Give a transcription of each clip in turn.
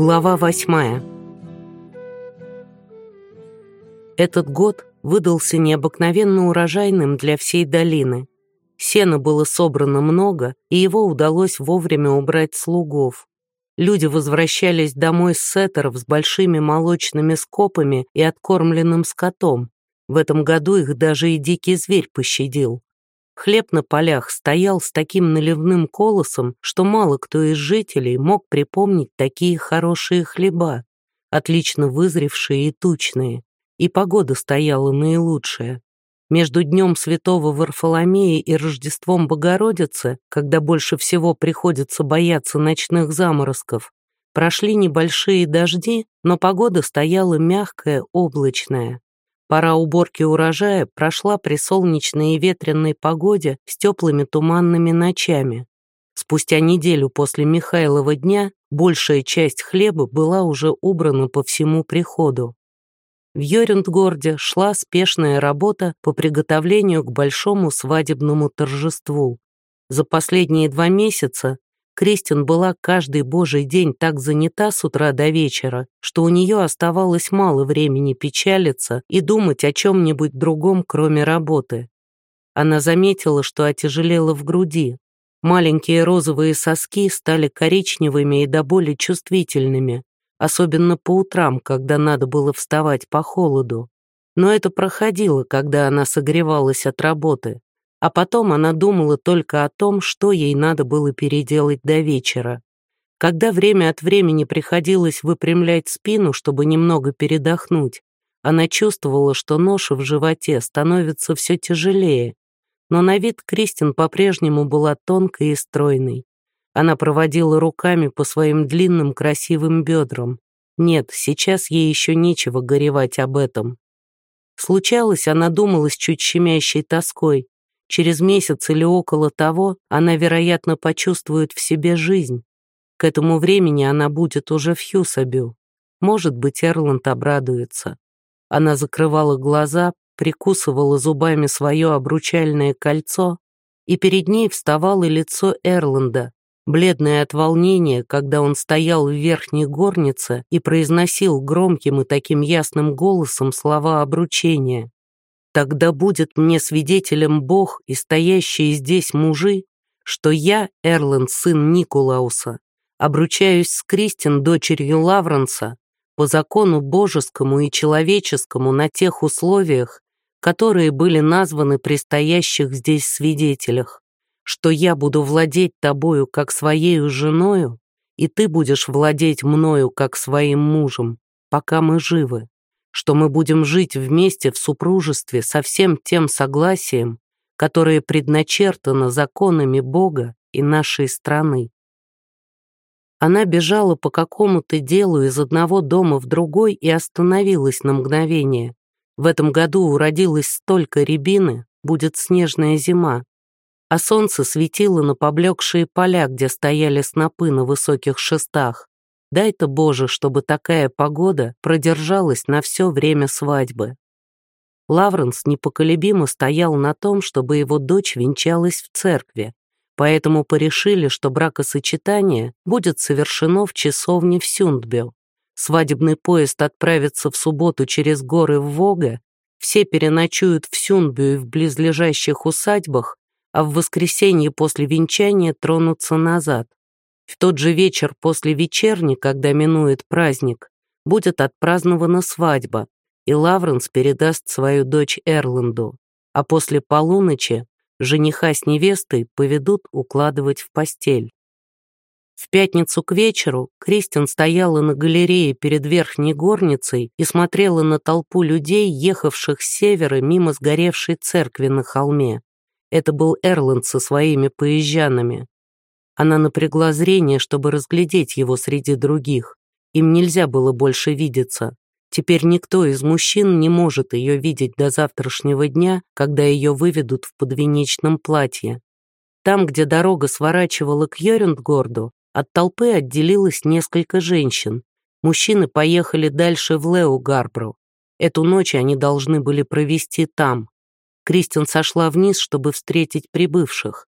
Глава восьмая. Этот год выдался необыкновенно урожайным для всей долины. Сена было собрано много, и его удалось вовремя убрать слугов. Люди возвращались домой с сеттеров с большими молочными скопами и откормленным скотом. В этом году их даже и дикий зверь пощадил. Хлеб на полях стоял с таким наливным колосом, что мало кто из жителей мог припомнить такие хорошие хлеба, отлично вызревшие и тучные. И погода стояла наилучшая. Между Днем Святого Варфоломея и Рождеством Богородицы, когда больше всего приходится бояться ночных заморозков, прошли небольшие дожди, но погода стояла мягкая, облачная. Пора уборки урожая прошла при солнечной и ветренной погоде с теплыми туманными ночами. Спустя неделю после Михайлова дня большая часть хлеба была уже убрана по всему приходу. В Йорюндгорде шла спешная работа по приготовлению к большому свадебному торжеству. За последние два месяца Кристин была каждый божий день так занята с утра до вечера, что у нее оставалось мало времени печалиться и думать о чем-нибудь другом, кроме работы. Она заметила, что отяжелела в груди. Маленькие розовые соски стали коричневыми и до боли чувствительными, особенно по утрам, когда надо было вставать по холоду. Но это проходило, когда она согревалась от работы а потом она думала только о том, что ей надо было переделать до вечера. Когда время от времени приходилось выпрямлять спину, чтобы немного передохнуть, она чувствовала, что ноша в животе становится все тяжелее. Но на вид Кристин по-прежнему была тонкой и стройной. Она проводила руками по своим длинным красивым бедрам. Нет, сейчас ей еще нечего горевать об этом. Случалось, она думала с чуть щемящей тоской, Через месяц или около того она, вероятно, почувствует в себе жизнь. К этому времени она будет уже в Хьюсабю. Может быть, Эрланд обрадуется. Она закрывала глаза, прикусывала зубами свое обручальное кольцо, и перед ней вставало лицо Эрланда, бледное от волнения, когда он стоял в верхней горнице и произносил громким и таким ясным голосом слова обручения. Тогда будет мне свидетелем Бог и стоящие здесь мужи, что я, Эрланд, сын Никулауса, обручаюсь с Кристин, дочерью Лавранса, по закону божескому и человеческому на тех условиях, которые были названы при стоящих здесь свидетелях, что я буду владеть тобою как своею женою, и ты будешь владеть мною как своим мужем, пока мы живы что мы будем жить вместе в супружестве со всем тем согласием, которое предначертано законами Бога и нашей страны. Она бежала по какому-то делу из одного дома в другой и остановилась на мгновение. В этом году уродилось столько рябины, будет снежная зима. А солнце светило на поблекшие поля, где стояли снопы на высоких шестах. Дай-то, Боже, чтобы такая погода продержалась на все время свадьбы. Лавренс непоколебимо стоял на том, чтобы его дочь венчалась в церкви, поэтому порешили, что бракосочетание будет совершено в часовне в Сюндбю. Свадебный поезд отправится в субботу через горы в Вога, все переночуют в Сюндбю и в близлежащих усадьбах, а в воскресенье после венчания тронутся назад. В тот же вечер после вечерни, когда минует праздник, будет отпразднована свадьба, и Лавренс передаст свою дочь Эрланду, а после полуночи жениха с невестой поведут укладывать в постель. В пятницу к вечеру Кристин стояла на галерее перед верхней горницей и смотрела на толпу людей, ехавших с севера мимо сгоревшей церкви на холме. Это был Эрланд со своими поезжанами. Она напрягла зрение, чтобы разглядеть его среди других. Им нельзя было больше видеться. Теперь никто из мужчин не может ее видеть до завтрашнего дня, когда ее выведут в подвенечном платье. Там, где дорога сворачивала к Йорюндгорду, от толпы отделилось несколько женщин. Мужчины поехали дальше в Леугарбру. Эту ночь они должны были провести там. Кристин сошла вниз, чтобы встретить прибывших.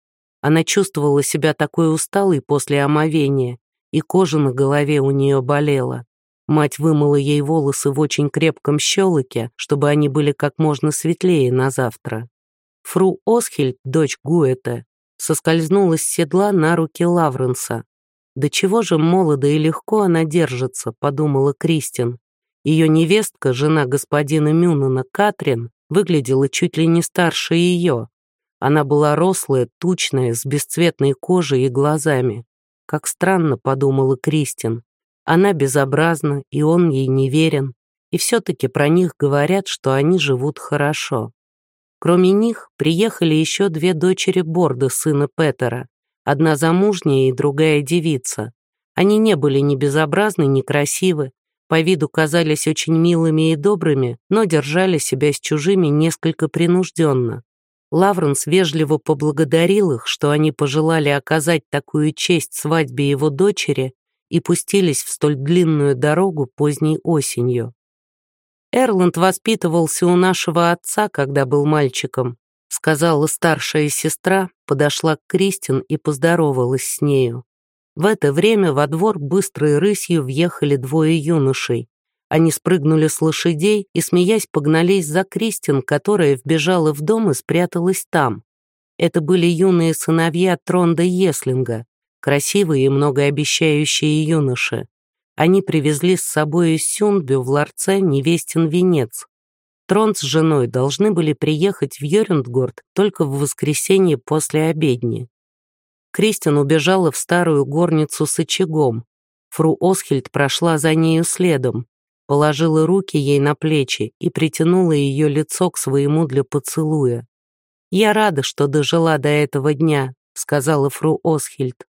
Она чувствовала себя такой усталой после омовения, и кожа на голове у нее болела. Мать вымыла ей волосы в очень крепком щелоке, чтобы они были как можно светлее на завтра. Фру Осхельд, дочь Гуэта, соскользнула с седла на руки Лавренса. «Да чего же молодо и легко она держится», — подумала Кристин. Ее невестка, жена господина Мюнана, Катрин, выглядела чуть ли не старше ее. Она была рослая, тучная, с бесцветной кожей и глазами. Как странно, подумала Кристин. Она безобразна, и он ей не верен. И все-таки про них говорят, что они живут хорошо. Кроме них приехали еще две дочери Борда, сына Петера. Одна замужняя и другая девица. Они не были ни безобразны, ни красивы, по виду казались очень милыми и добрыми, но держали себя с чужими несколько принужденно. Лавренс вежливо поблагодарил их, что они пожелали оказать такую честь свадьбе его дочери и пустились в столь длинную дорогу поздней осенью. «Эрланд воспитывался у нашего отца, когда был мальчиком», сказала старшая сестра, подошла к Кристин и поздоровалась с нею. В это время во двор быстрой рысью въехали двое юношей. Они спрыгнули с лошадей и, смеясь, погнались за Кристин, которая вбежала в дом и спряталась там. Это были юные сыновья Тронда Еслинга, красивые и многообещающие юноши. Они привезли с собой из Сюнбю в ларце невестин венец. Тронд с женой должны были приехать в Йорюндгорд только в воскресенье после обедни. Кристин убежала в старую горницу с очагом. Фру Осхильд прошла за нею следом положила руки ей на плечи и притянула ее лицо к своему для поцелуя. «Я рада, что дожила до этого дня», — сказала фру Осхильд.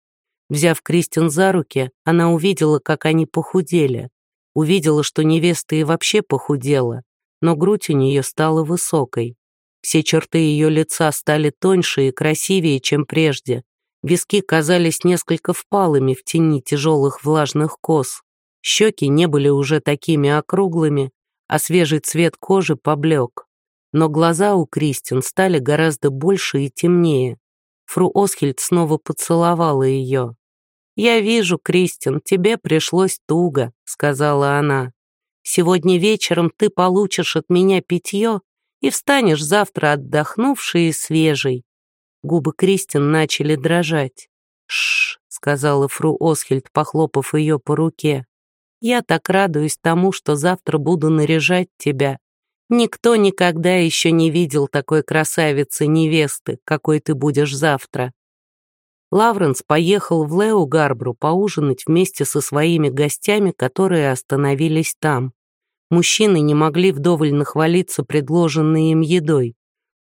Взяв Кристин за руки, она увидела, как они похудели. Увидела, что невеста и вообще похудела, но грудь у нее стала высокой. Все черты ее лица стали тоньше и красивее, чем прежде. Виски казались несколько впалыми в тени тяжелых влажных кос. Щеки не были уже такими округлыми, а свежий цвет кожи поблек. Но глаза у Кристин стали гораздо больше и темнее. Фру Осхильд снова поцеловала ее. «Я вижу, Кристин, тебе пришлось туго», — сказала она. «Сегодня вечером ты получишь от меня питье и встанешь завтра отдохнувший и свежий». Губы Кристин начали дрожать. «Шш», — сказала фру Осхильд, похлопав ее по руке. Я так радуюсь тому, что завтра буду наряжать тебя. Никто никогда еще не видел такой красавицы-невесты, какой ты будешь завтра. Лавренс поехал в Лео Гарбру поужинать вместе со своими гостями, которые остановились там. Мужчины не могли вдоволь нахвалиться предложенной им едой.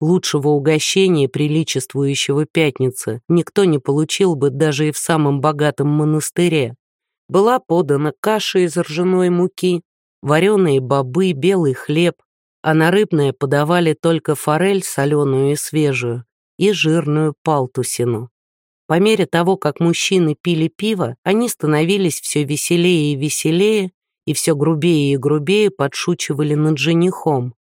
Лучшего угощения, приличествующего пятнице, никто не получил бы даже и в самом богатом монастыре. Была подана каша из ржаной муки, вареные бобы, белый хлеб, а на рыбное подавали только форель соленую и свежую и жирную палтусину. По мере того, как мужчины пили пиво, они становились все веселее и веселее, и все грубее и грубее подшучивали над женихом.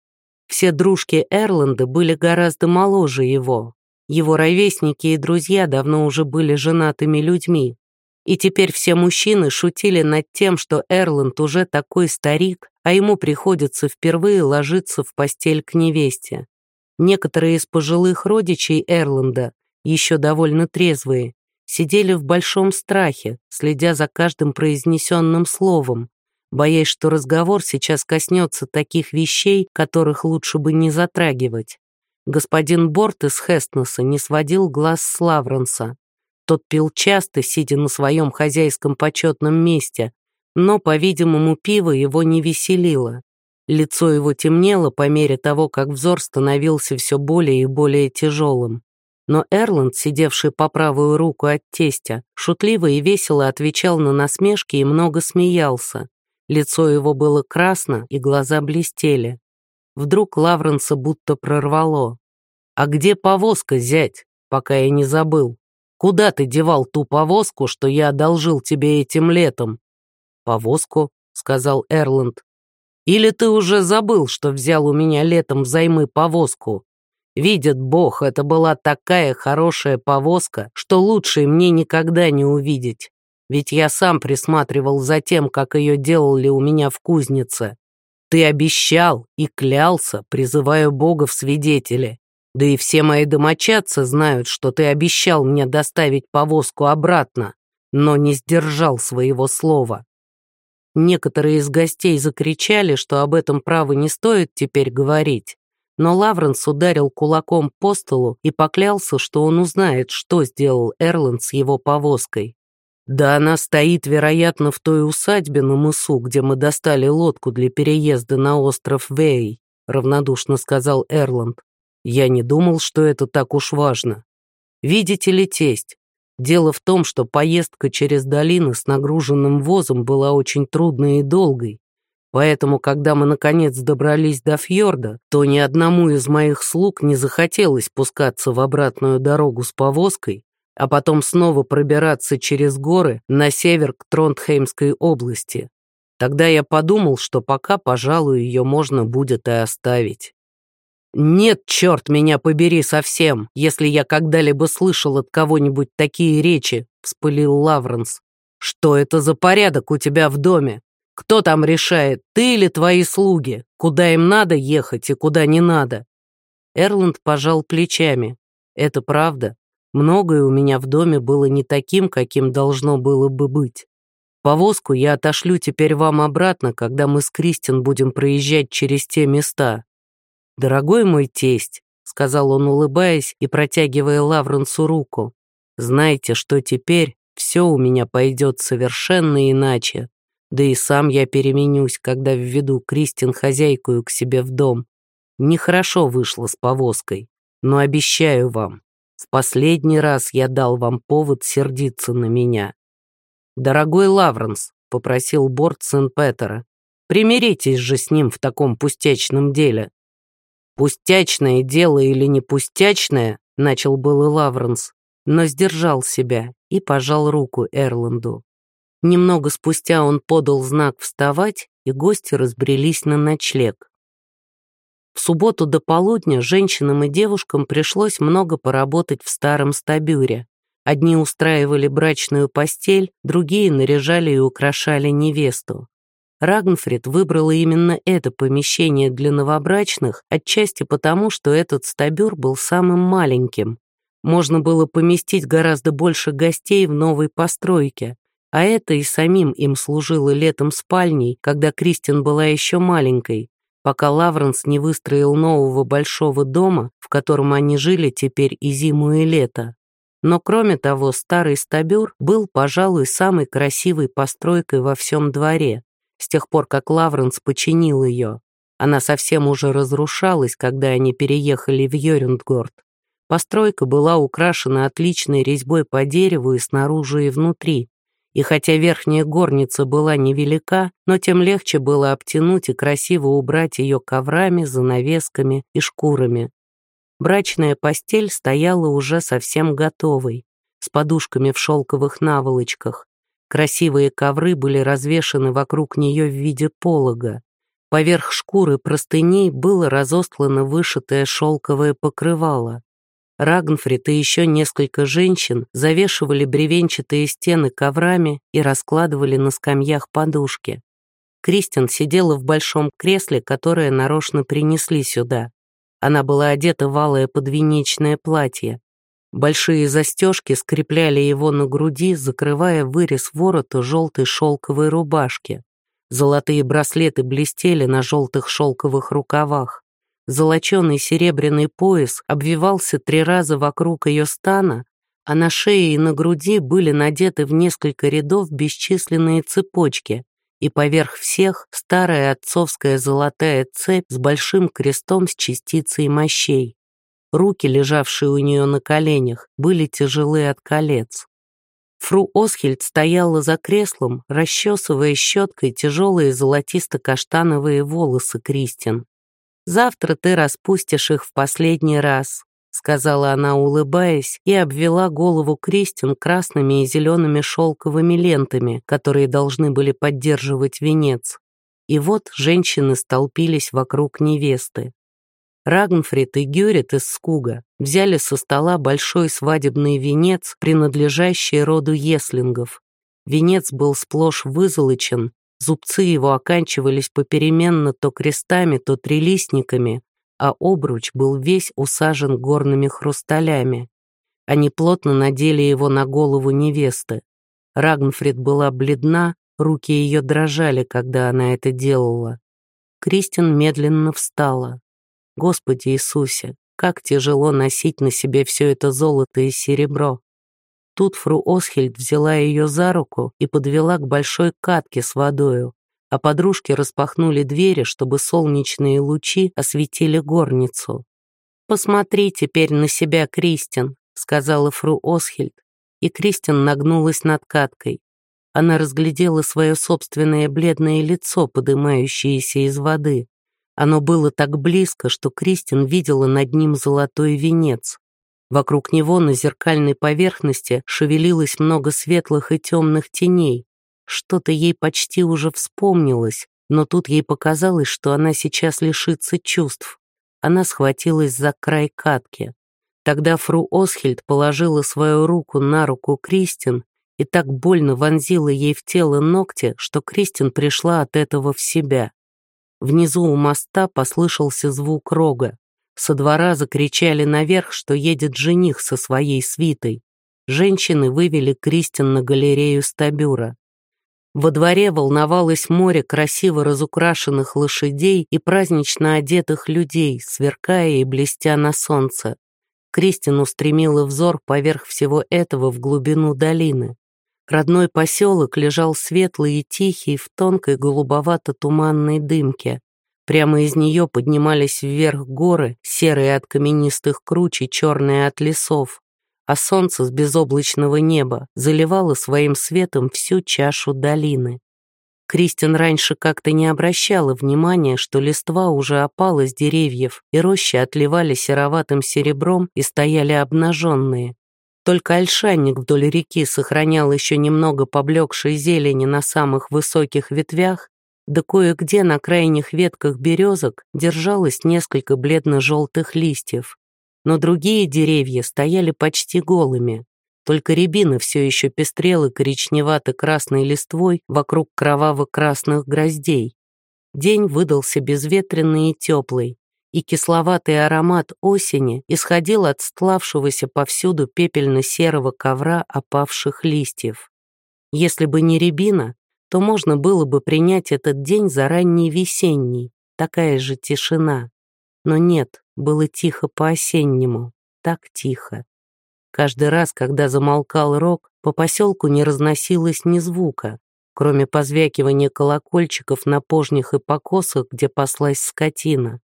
Все дружки Эрланда были гораздо моложе его. Его ровесники и друзья давно уже были женатыми людьми, и теперь все мужчины шутили над тем, что Эрланд уже такой старик, а ему приходится впервые ложиться в постель к невесте. Некоторые из пожилых родичей Эрланда, еще довольно трезвые, сидели в большом страхе, следя за каждым произнесенным словом, боясь, что разговор сейчас коснется таких вещей, которых лучше бы не затрагивать. Господин Борт из Хестнеса не сводил глаз с Лавренса. Тот пил часто, сидя на своем хозяйском почетном месте, но, по-видимому, пиво его не веселило. Лицо его темнело по мере того, как взор становился все более и более тяжелым. Но Эрланд, сидевший по правую руку от тестя, шутливо и весело отвечал на насмешки и много смеялся. Лицо его было красно, и глаза блестели. Вдруг Лавренса будто прорвало. «А где повозка, зять, пока я не забыл?» Куда ты девал ту повозку, что я одолжил тебе этим летом?» «Повозку», — сказал Эрланд. «Или ты уже забыл, что взял у меня летом взаймы повозку? Видит Бог, это была такая хорошая повозка, что лучше мне никогда не увидеть. ведь я сам присматривал за тем, как ее делали у меня в кузнице. Ты обещал и клялся, призывая Бога в свидетели. Да и все мои домочадцы знают, что ты обещал мне доставить повозку обратно, но не сдержал своего слова. Некоторые из гостей закричали, что об этом право не стоит теперь говорить, но Лавренс ударил кулаком по столу и поклялся, что он узнает, что сделал Эрланд с его повозкой. Да она стоит, вероятно, в той усадьбе на мысу, где мы достали лодку для переезда на остров Вей, равнодушно сказал Эрланд. Я не думал, что это так уж важно. Видите ли, тесть, дело в том, что поездка через долины с нагруженным возом была очень трудной и долгой, Поэтому, когда мы наконец добрались до фьорда, то ни одному из моих слуг не захотелось пускаться в обратную дорогу с повозкой, а потом снова пробираться через горы на север к Тронтхеймской области. Тогда я подумал, что пока, пожалуй, ее можно будет и оставить. «Нет, черт меня побери совсем, если я когда-либо слышал от кого-нибудь такие речи», — вспылил Лавренс. «Что это за порядок у тебя в доме? Кто там решает, ты или твои слуги, куда им надо ехать и куда не надо?» Эрланд пожал плечами. «Это правда. Многое у меня в доме было не таким, каким должно было бы быть. Повозку я отошлю теперь вам обратно, когда мы с Кристин будем проезжать через те места. Дорогой мой тесть, — сказал он, улыбаясь и протягивая Лавренсу руку, — знайте, что теперь все у меня пойдет совершенно иначе. Да и сам я переменюсь, когда введу Кристин хозяйкую к себе в дом. Нехорошо вышло с повозкой, но обещаю вам, в последний раз я дал вам повод сердиться на меня. Дорогой Лавренс, попросил Борт Сен-Петера, примиритесь же с ним в таком пустячном деле. Пустячное дело или не пустячное, начал был и Лавренс, но сдержал себя и пожал руку Эрланду. Немного спустя он подал знак вставать, и гости разбрелись на ночлег. В субботу до полудня женщинам и девушкам пришлось много поработать в старом стабюре. Одни устраивали брачную постель, другие наряжали и украшали невесту. Рагнфрид выбрала именно это помещение для новобрачных, отчасти потому, что этот стабюр был самым маленьким. Можно было поместить гораздо больше гостей в новой постройке, а это и самим им служило летом спальней, когда Кристин была еще маленькой, пока Лавренс не выстроил нового большого дома, в котором они жили теперь и зиму, и лето. Но кроме того, старый стабюр был, пожалуй, самой красивой постройкой во всем дворе, с тех пор, как Лавренс починил ее. Она совсем уже разрушалась, когда они переехали в Йорюндгорд. Постройка была украшена отличной резьбой по дереву и снаружи, и внутри, и хотя верхняя горница была невелика, но тем легче было обтянуть и красиво убрать ее коврами, занавесками и шкурами. Брачная постель стояла уже совсем готовой, с подушками в шелковых наволочках. Красивые ковры были развешаны вокруг нее в виде полога. Поверх шкуры простыней было разостлано вышитое шелковое покрывало. Рагнфрид и еще несколько женщин завешивали бревенчатые стены коврами и раскладывали на скамьях подушки. Кристин сидела в большом кресле, которое нарочно принесли сюда. Она была одета в алое подвенечное платье. Большие застежки скрепляли его на груди, закрывая вырез ворота желтой шелковой рубашки. Золотые браслеты блестели на желтых шелковых рукавах. Золоченый серебряный пояс обвивался три раза вокруг ее стана, а на шее и на груди были надеты в несколько рядов бесчисленные цепочки, и поверх всех старая отцовская золотая цепь с большим крестом с частицей мощей. Руки, лежавшие у нее на коленях, были тяжелы от колец. Фру Осхельд стояла за креслом, расчесывая щеткой тяжелые золотисто-каштановые волосы Кристин. Завтра ты распустишь их в последний раз», — сказала она, улыбаясь, и обвела голову Кристин красными и зелеными шелковыми лентами, которые должны были поддерживать венец. И вот женщины столпились вокруг невесты. Рагнфрид и Гюрит из Скуга взяли со стола большой свадебный венец, принадлежащий роду Еслингов. Венец был сплошь вызолочен, зубцы его оканчивались попеременно то крестами, то трилистниками, а обруч был весь усажен горными хрусталями. Они плотно надели его на голову невесты. Рагнфрид была бледна, руки ее дрожали, когда она это делала. Кристин медленно встала. Господи Иисусе, как тяжело носить на себе все это золото и серебро. Тут фру Осхельд взяла ее за руку и подвела к большой катке с водою, а подружки распахнули двери, чтобы солнечные лучи осветили горницу. «Посмотри теперь на себя, Кристин», — сказала фру Осхельд, и Кристин нагнулась над каткой. Она разглядела свое собственное бледное лицо, подымающееся из воды. Оно было так близко, что Кристин видела над ним золотой венец. Вокруг него на зеркальной поверхности шевелилось много светлых и темных теней. Что-то ей почти уже вспомнилось, но тут ей показалось, что она сейчас лишится чувств. Она схватилась за край катки. Тогда фру Осхельд положила свою руку на руку Кристин и так больно вонзила ей в тело ногти, что Кристин пришла от этого в себя. Внизу у моста послышался звук рога. Со двора закричали наверх, что едет жених со своей свитой. Женщины вывели Кристин на галерею стабюра. Во дворе волновалось море красиво разукрашенных лошадей и празднично одетых людей, сверкая и блестя на солнце. Кристин устремила взор поверх всего этого в глубину долины. Родной поселок лежал светлый и тихий в тонкой голубовато-туманной дымке. Прямо из нее поднимались вверх горы, серые от каменистых круч и черные от лесов, а солнце с безоблачного неба заливало своим светом всю чашу долины. Кристин раньше как-то не обращала внимания, что листва уже опала с деревьев, и рощи отливали сероватым серебром и стояли обнаженные. Только ольшанник вдоль реки сохранял еще немного поблекшей зелени на самых высоких ветвях, да кое-где на крайних ветках березок держалось несколько бледно-желтых листьев. Но другие деревья стояли почти голыми. Только рябина все еще пестрела коричневато-красной листвой вокруг кроваво-красных гроздей. День выдался безветренный и теплый, и кисловатый аромат осени исходил от стлавшегося повсюду пепельно-серого ковра опавших листьев. Если бы не рябина, то можно было бы принять этот день за ранний весенний, такая же тишина. Но нет, было тихо по-осеннему, так тихо. Каждый раз, когда замолкал рог, по поселку не разносилось ни звука, кроме позвякивания колокольчиков на пожнях и покосах, где паслась скотина.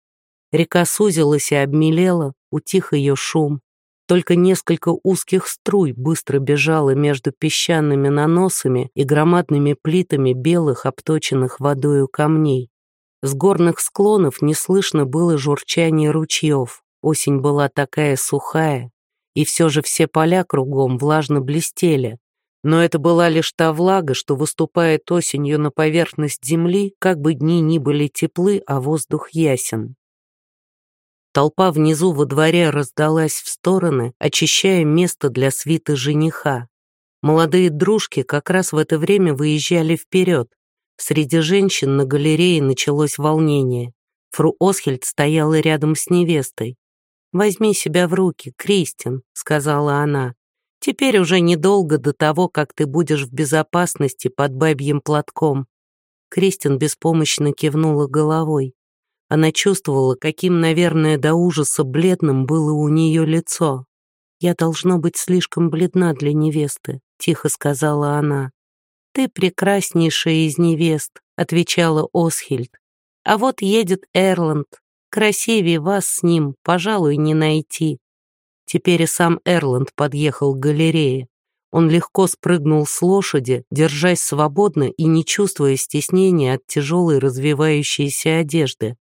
Река сузилась и обмелела, утих ее шум. Только несколько узких струй быстро бежало между песчаными наносами и громадными плитами белых, обточенных водою камней. С горных склонов не слышно было журчания ручьев. Осень была такая сухая, и все же все поля кругом влажно блестели. Но это была лишь та влага, что выступает осенью на поверхность земли, как бы дни ни были теплы, а воздух ясен. Толпа внизу во дворе раздалась в стороны, очищая место для свиты жениха. Молодые дружки как раз в это время выезжали вперед. Среди женщин на галерее началось волнение. Фру Осхельд стояла рядом с невестой. «Возьми себя в руки, Кристин», — сказала она. «Теперь уже недолго до того, как ты будешь в безопасности под бабьим платком». Кристин беспомощно кивнула головой. Она чувствовала, каким, наверное, до ужаса бледным было у нее лицо. «Я должно быть слишком бледна для невесты», — тихо сказала она. «Ты прекраснейшая из невест», — отвечала Осхильд. «А вот едет Эрланд. Красивее вас с ним, пожалуй, не найти». Теперь и сам Эрланд подъехал к галерее. Он легко спрыгнул с лошади, держась свободно и не чувствуя стеснения от тяжелой развивающейся одежды.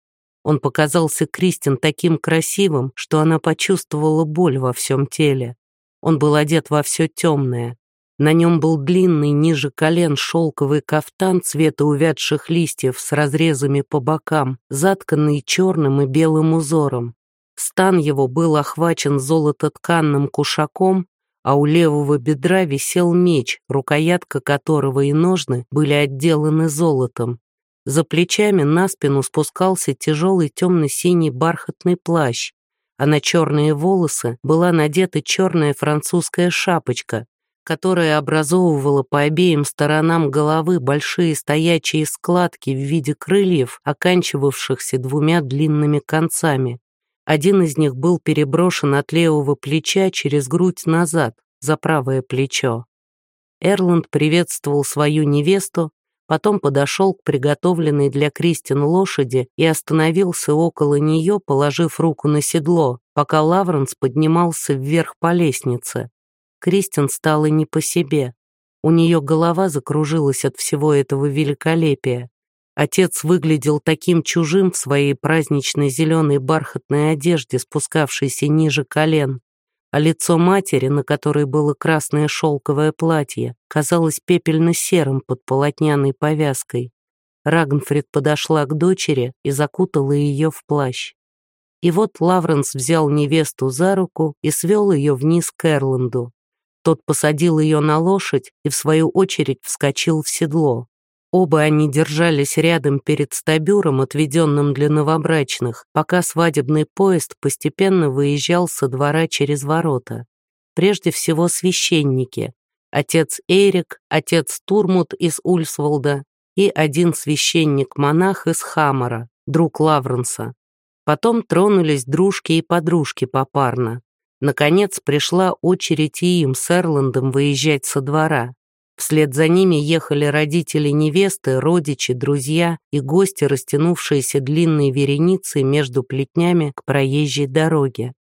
Он показался Кристин таким красивым, что она почувствовала боль во всем теле. Он был одет во все темное. На нем был длинный ниже колен шелковый кафтан цвета увядших листьев с разрезами по бокам, затканный черным и белым узором. Стан его был охвачен золототканным кушаком, а у левого бедра висел меч, рукоятка которого и ножны были отделаны золотом. За плечами на спину спускался тяжелый темно-синий бархатный плащ, а на черные волосы была надета черная французская шапочка, которая образовывала по обеим сторонам головы большие стоячие складки в виде крыльев, оканчивавшихся двумя длинными концами. Один из них был переброшен от левого плеча через грудь назад, за правое плечо. Эрланд приветствовал свою невесту, потом подошел к приготовленной для Кристин лошади и остановился около нее, положив руку на седло, пока Лавренс поднимался вверх по лестнице. Кристин стала не по себе. У нее голова закружилась от всего этого великолепия. Отец выглядел таким чужим в своей праздничной зеленой бархатной одежде, спускавшейся ниже колен, а лицо матери, на которой было красное шелковое платье, казалось пепельно-серым под полотняной повязкой. Рагнфрид подошла к дочери и закутала ее в плащ. И вот Лавренс взял невесту за руку и свел ее вниз к Эрланду. Тот посадил ее на лошадь и, в свою очередь, вскочил в седло. Оба они держались рядом перед стабюром, отведенным для новобрачных, пока свадебный поезд постепенно выезжал со двора через ворота. Прежде всего священники. Отец Эрик, отец Турмут из Ульсволда и один священник-монах из Хамара, друг Лавренса. Потом тронулись дружки и подружки попарно. Наконец пришла очередь и им с Эрландом выезжать со двора. Вслед за ними ехали родители невесты, родичи, друзья и гости, растянувшиеся длинной вереницей между плетнями к проезжей дороге.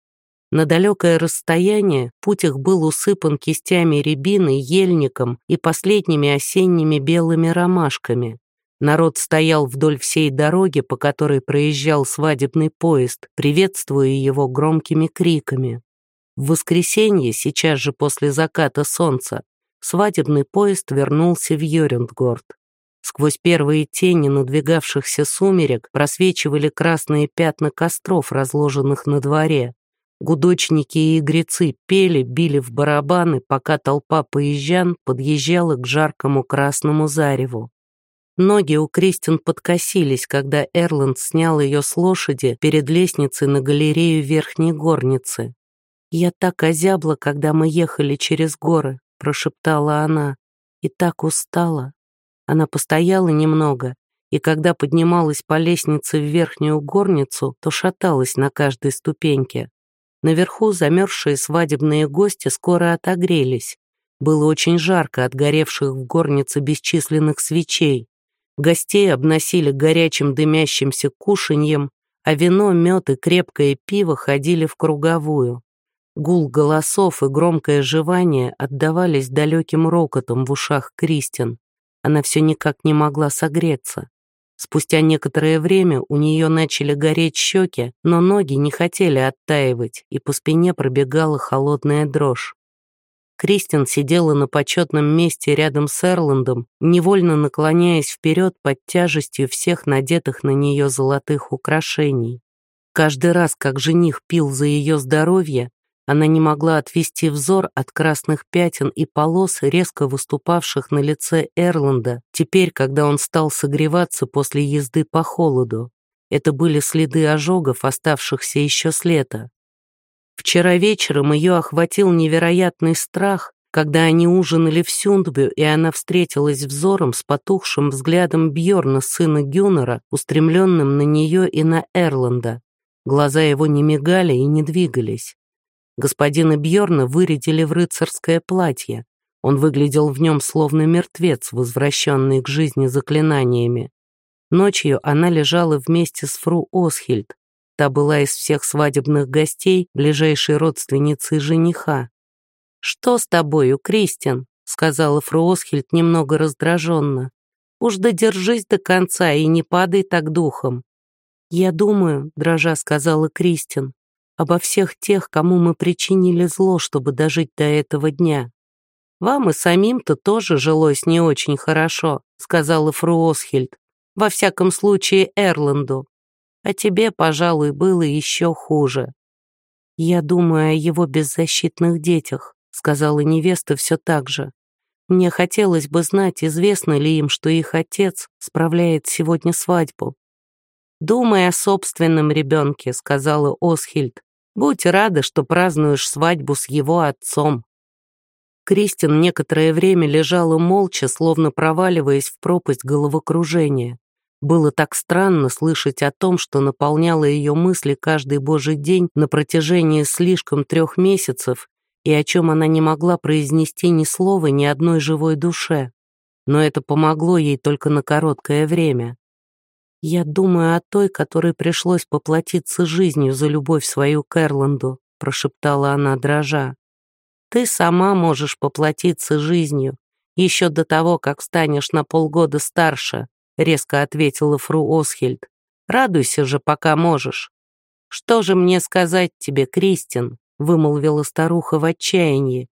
На далекое расстояние путь их был усыпан кистями рябины, ельником и последними осенними белыми ромашками. Народ стоял вдоль всей дороги, по которой проезжал свадебный поезд, приветствуя его громкими криками. В воскресенье, сейчас же после заката солнца, свадебный поезд вернулся в Йорюндгорд. Сквозь первые тени надвигавшихся сумерек просвечивали красные пятна костров, разложенных на дворе. Гудочники и игрецы пели, били в барабаны, пока толпа поезжан подъезжала к жаркому красному зареву. Ноги у Кристин подкосились, когда Эрланд снял ее с лошади перед лестницей на галерею верхней горницы. «Я так озябла, когда мы ехали через горы», — прошептала она, — «и так устала». Она постояла немного, и когда поднималась по лестнице в верхнюю горницу, то шаталась на каждой ступеньке. Наверху замерзшие свадебные гости скоро отогрелись. Было очень жарко от горевших в горнице бесчисленных свечей. Гостей обносили горячим дымящимся кушаньем, а вино, мед и крепкое пиво ходили в круговую. Гул голосов и громкое жевание отдавались далеким рокотом в ушах Кристин. Она все никак не могла согреться. Спустя некоторое время у нее начали гореть щеки, но ноги не хотели оттаивать, и по спине пробегала холодная дрожь. Кристин сидела на почетном месте рядом с Эрландом, невольно наклоняясь вперед под тяжестью всех надетых на нее золотых украшений. Каждый раз, как жених пил за ее здоровье, она не могла отвести взор от красных пятен и полос, резко выступавших на лице Эрланда, теперь, когда он стал согреваться после езды по холоду. Это были следы ожогов, оставшихся еще с лета. Вчера вечером ее охватил невероятный страх, когда они ужинали в Сюндбю, и она встретилась взором с потухшим взглядом Бьорна, сына Гюнера, устремленным на нее и на Эрланда. Глаза его не мигали и не двигались. Господина Бьорна вырядили в рыцарское платье. Он выглядел в нем словно мертвец, возвращенный к жизни заклинаниями. Ночью она лежала вместе с фру Осхильд. Та была из всех свадебных гостей ближайшей родственницей жениха. «Что с тобою, Кристин?» — сказала фру Осхильд немного раздраженно. «Уж додержись до конца и не падай так духом». «Я думаю», — дрожа сказала Кристин, обо всех тех, кому мы причинили зло, чтобы дожить до этого дня. «Вам и самим-то тоже жилось не очень хорошо», сказала фру Осхильд. «Во всяком случае, Эрланду. А тебе, пожалуй, было еще хуже. Я думаю о его беззащитных детях», — сказала невеста все так же. «Мне хотелось бы знать, известно ли им, что их отец справляет сегодня свадьбу». «Думай о собственном ребенке», — сказала Осхильд. «Будь рада, что празднуешь свадьбу с его отцом». Кристин некоторое время лежала молча, словно проваливаясь в пропасть головокружения. Было так странно слышать о том, что наполняло ее мысли каждый божий день на протяжении слишком трех месяцев, и о чем она не могла произнести ни слова ни одной живой душе. Но это помогло ей только на короткое время. «Я думаю о той, которой пришлось поплатиться жизнью за любовь свою к Эрланду», прошептала она, дрожа. Ты сама можешь поплатиться жизнью, еще до того, как станешь на полгода старше», резко ответила фру Осхельд. «Радуйся же, пока можешь». «Что же мне сказать тебе, Кристин?» вымолвила старуха в отчаянии.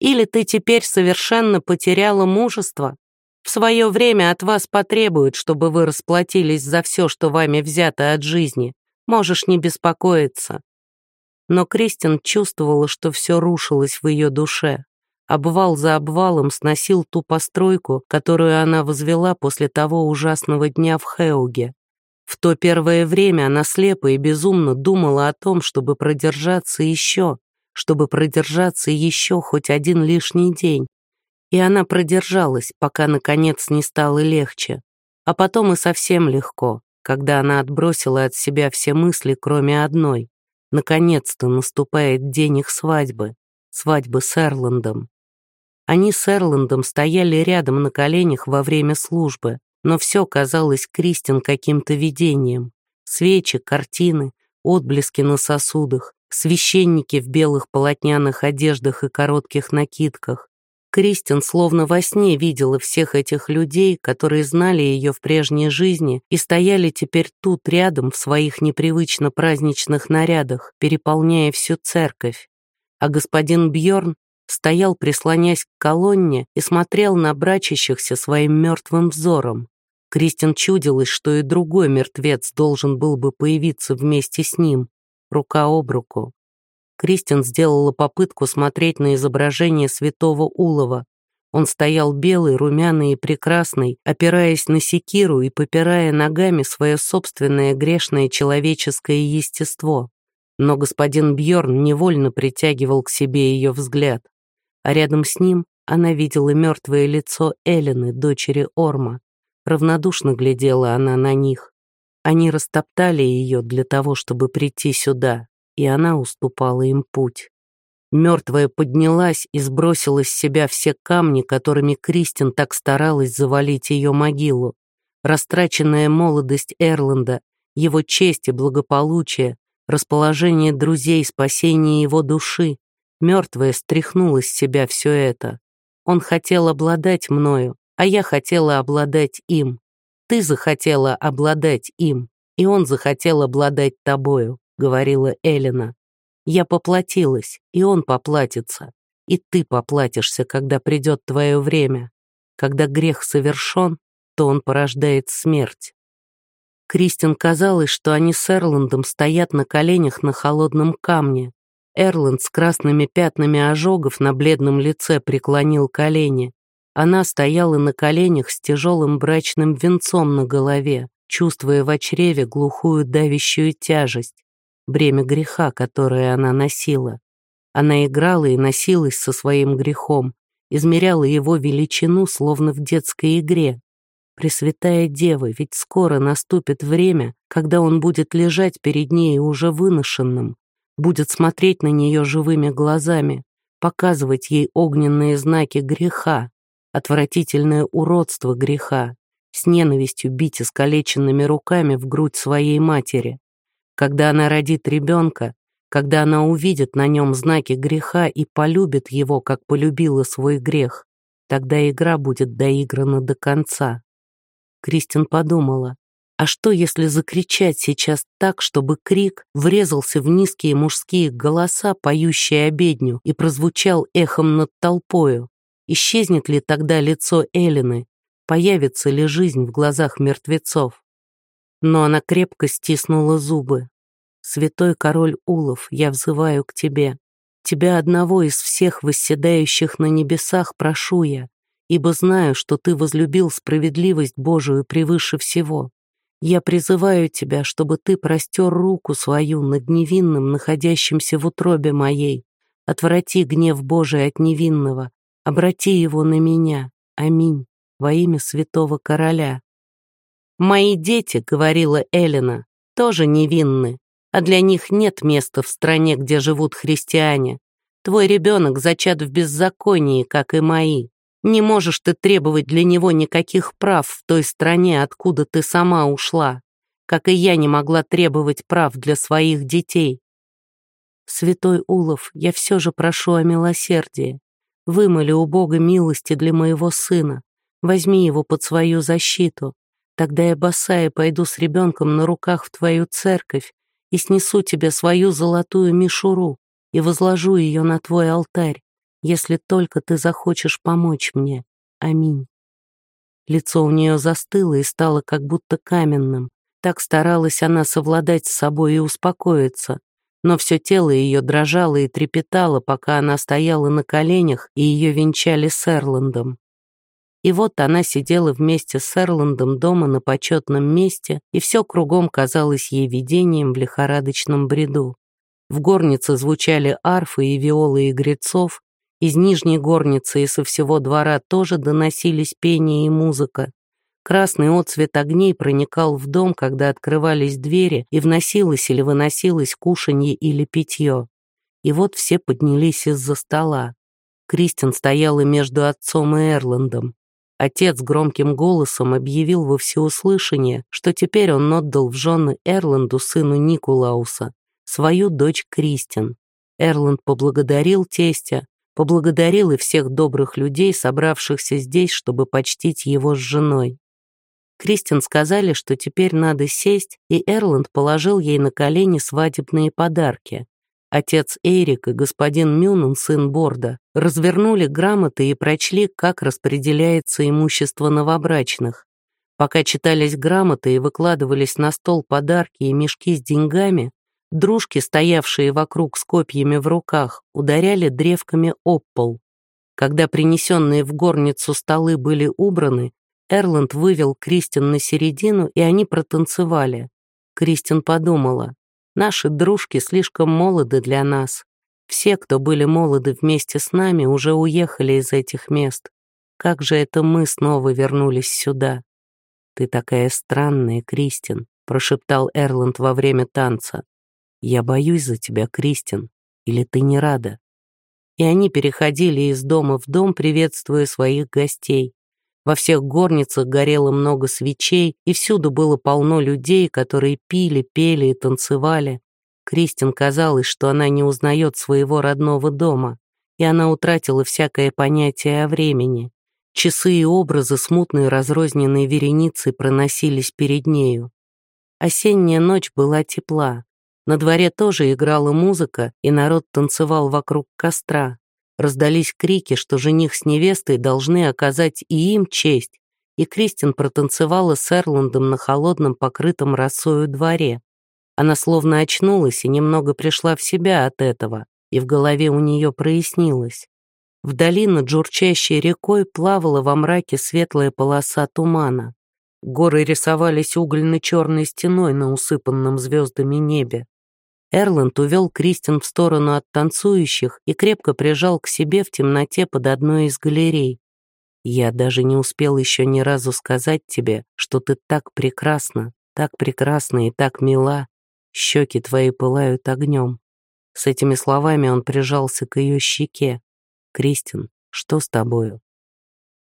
«Или ты теперь совершенно потеряла мужество? В свое время от вас потребуют, чтобы вы расплатились за все, что вами взято от жизни. Можешь не беспокоиться но Кристин чувствовала, что все рушилось в ее душе. Обвал за обвалом сносил ту постройку, которую она возвела после того ужасного дня в Хеуге. В то первое время она слепо и безумно думала о том, чтобы продержаться еще, чтобы продержаться еще хоть один лишний день. И она продержалась, пока, наконец, не стало легче. А потом и совсем легко, когда она отбросила от себя все мысли, кроме одной Наконец-то наступает день их свадьбы, свадьбы с Эрландом. Они с Эрландом стояли рядом на коленях во время службы, но все казалось Кристин каким-то видением. Свечи, картины, отблески на сосудах, священники в белых полотняных одеждах и коротких накидках, Кристин словно во сне видела всех этих людей, которые знали ее в прежней жизни и стояли теперь тут рядом в своих непривычно праздничных нарядах, переполняя всю церковь. А господин Бьорн стоял, прислонясь к колонне, и смотрел на брачащихся своим мертвым взором. Кристин чудилась, что и другой мертвец должен был бы появиться вместе с ним, рука об руку. Кристин сделала попытку смотреть на изображение святого Улова. Он стоял белый, румяный и прекрасный, опираясь на секиру и попирая ногами свое собственное грешное человеческое естество. Но господин Бьорн невольно притягивал к себе ее взгляд. А рядом с ним она видела мертвое лицо Элены, дочери Орма. Равнодушно глядела она на них. Они растоптали ее для того, чтобы прийти сюда, и она уступала им путь. Мертвая поднялась и сбросила с себя все камни, которыми Кристин так старалась завалить ее могилу. Растраченная молодость Эрланда, его честь и благополучие, расположение друзей, спасение его души. Мертвая стряхнула с себя все это. Он хотел обладать мною, а я хотела обладать им. Ты захотела обладать им, и он захотел обладать тобою. — говорила Элина. «Я поплатилась, и он поплатится, и ты поплатишься, когда придет твое время. Когда грех совершен, то он порождает смерть». Кристин казалось, что они с Эрландом стоят на коленях на холодном камне. Эрланд с красными пятнами ожогов на бледном лице преклонил колени. Она стояла на коленях с тяжелым брачным венцом на голове, чувствуя в чреве глухую давящую тяжесть бремя греха, которое она носила. Она играла и носилась со своим грехом, измеряла его величину, словно в детской игре. Пресвятая Дева, ведь скоро наступит время, когда он будет лежать перед ней уже выношенным, будет смотреть на нее живыми глазами, показывать ей огненные знаки греха, отвратительное уродство греха, с ненавистью бить искалеченными руками в грудь своей матери. Когда она родит ребенка, когда она увидит на нем знаки греха и полюбит его, как полюбила свой грех, тогда игра будет доиграна до конца. Кристин подумала, а что, если закричать сейчас так, чтобы крик врезался в низкие мужские голоса, поющие обедню, и прозвучал эхом над толпою? Исчезнет ли тогда лицо Эллины? Появится ли жизнь в глазах мертвецов? Но она крепко стиснула зубы. «Святой король Улов, я взываю к тебе. тебя одного из всех восседающих на небесах прошу я, ибо знаю, что ты возлюбил справедливость Божию превыше всего. Я призываю тебя, чтобы ты простер руку свою над невинным, находящимся в утробе моей. Отврати гнев Божий от невинного, обрати его на меня. Аминь. Во имя святого короля. «Мои дети», — говорила Элена, — «тоже невинны, а для них нет места в стране, где живут христиане. Твой ребенок зачат в беззаконии, как и мои. Не можешь ты требовать для него никаких прав в той стране, откуда ты сама ушла, как и я не могла требовать прав для своих детей. Святой Улов, я все же прошу о милосердии. Вымоли у Бога милости для моего сына. Возьми его под свою защиту. Тогда я босая пойду с ребенком на руках в твою церковь и снесу тебе свою золотую мишуру и возложу ее на твой алтарь если только ты захочешь помочь мне. Аминь». Лицо у нее застыло и стало как будто каменным. Так старалась она совладать с собой и успокоиться. Но все тело ее дрожало и трепетало, пока она стояла на коленях, и ее венчали с Эрландом. И вот она сидела вместе с Эрландом дома на почетном месте, и все кругом казалось ей видением в лихорадочном бреду. В горнице звучали арфы и виолы игрецов, из нижней горницы и со всего двора тоже доносились пение и музыка. Красный отцвет огней проникал в дом, когда открывались двери, и вносилось или выносилось кушанье или питье. И вот все поднялись из-за стола. Кристин стояла между отцом и Эрландом. Отец громким голосом объявил во всеуслышание, что теперь он отдал в жены Эрланду, сыну Никулауса, свою дочь Кристин. Эрланд поблагодарил тестя, поблагодарил и всех добрых людей, собравшихся здесь, чтобы почтить его с женой. Кристин сказали, что теперь надо сесть, и Эрланд положил ей на колени свадебные подарки. Отец Эрик и господин Мюнен, сын Борда, развернули грамоты и прочли, как распределяется имущество новобрачных. Пока читались грамоты и выкладывались на стол подарки и мешки с деньгами, Дружки, стоявшие вокруг с копьями в руках, ударяли древками об пол. Когда принесенные в горницу столы были убраны, Эрланд вывел Кристин на середину, и они протанцевали. Кристин подумала, наши дружки слишком молоды для нас. Все, кто были молоды вместе с нами, уже уехали из этих мест. Как же это мы снова вернулись сюда? Ты такая странная, Кристин, прошептал Эрланд во время танца. «Я боюсь за тебя, Кристин, или ты не рада?» И они переходили из дома в дом, приветствуя своих гостей. Во всех горницах горело много свечей, и всюду было полно людей, которые пили, пели и танцевали. Кристин казалось, что она не узнает своего родного дома, и она утратила всякое понятие о времени. Часы и образы смутной разрозненной вереницей проносились перед нею. Осенняя ночь была тепла, на дворе тоже играла музыка, и народ танцевал вокруг костра. Раздались крики, что жених с невестой должны оказать и им честь, и Кристин протанцевала с Эрландом на холодном покрытом росою дворе. Она словно очнулась и немного пришла в себя от этого, и в голове у нее прояснилось. Вдали над журчащей рекой плавала во мраке светлая полоса тумана. Горы рисовались угольно-черной стеной на усыпанном звездами небе. Эрланд увел Кристин в сторону от танцующих и крепко прижал к себе в темноте под одной из галерей. «Я даже не успел еще ни разу сказать тебе, что ты так прекрасна, так прекрасна и так мила. Щеки твои пылают огнем». С этими словами он прижался к ее щеке. «Кристин, что с тобою?»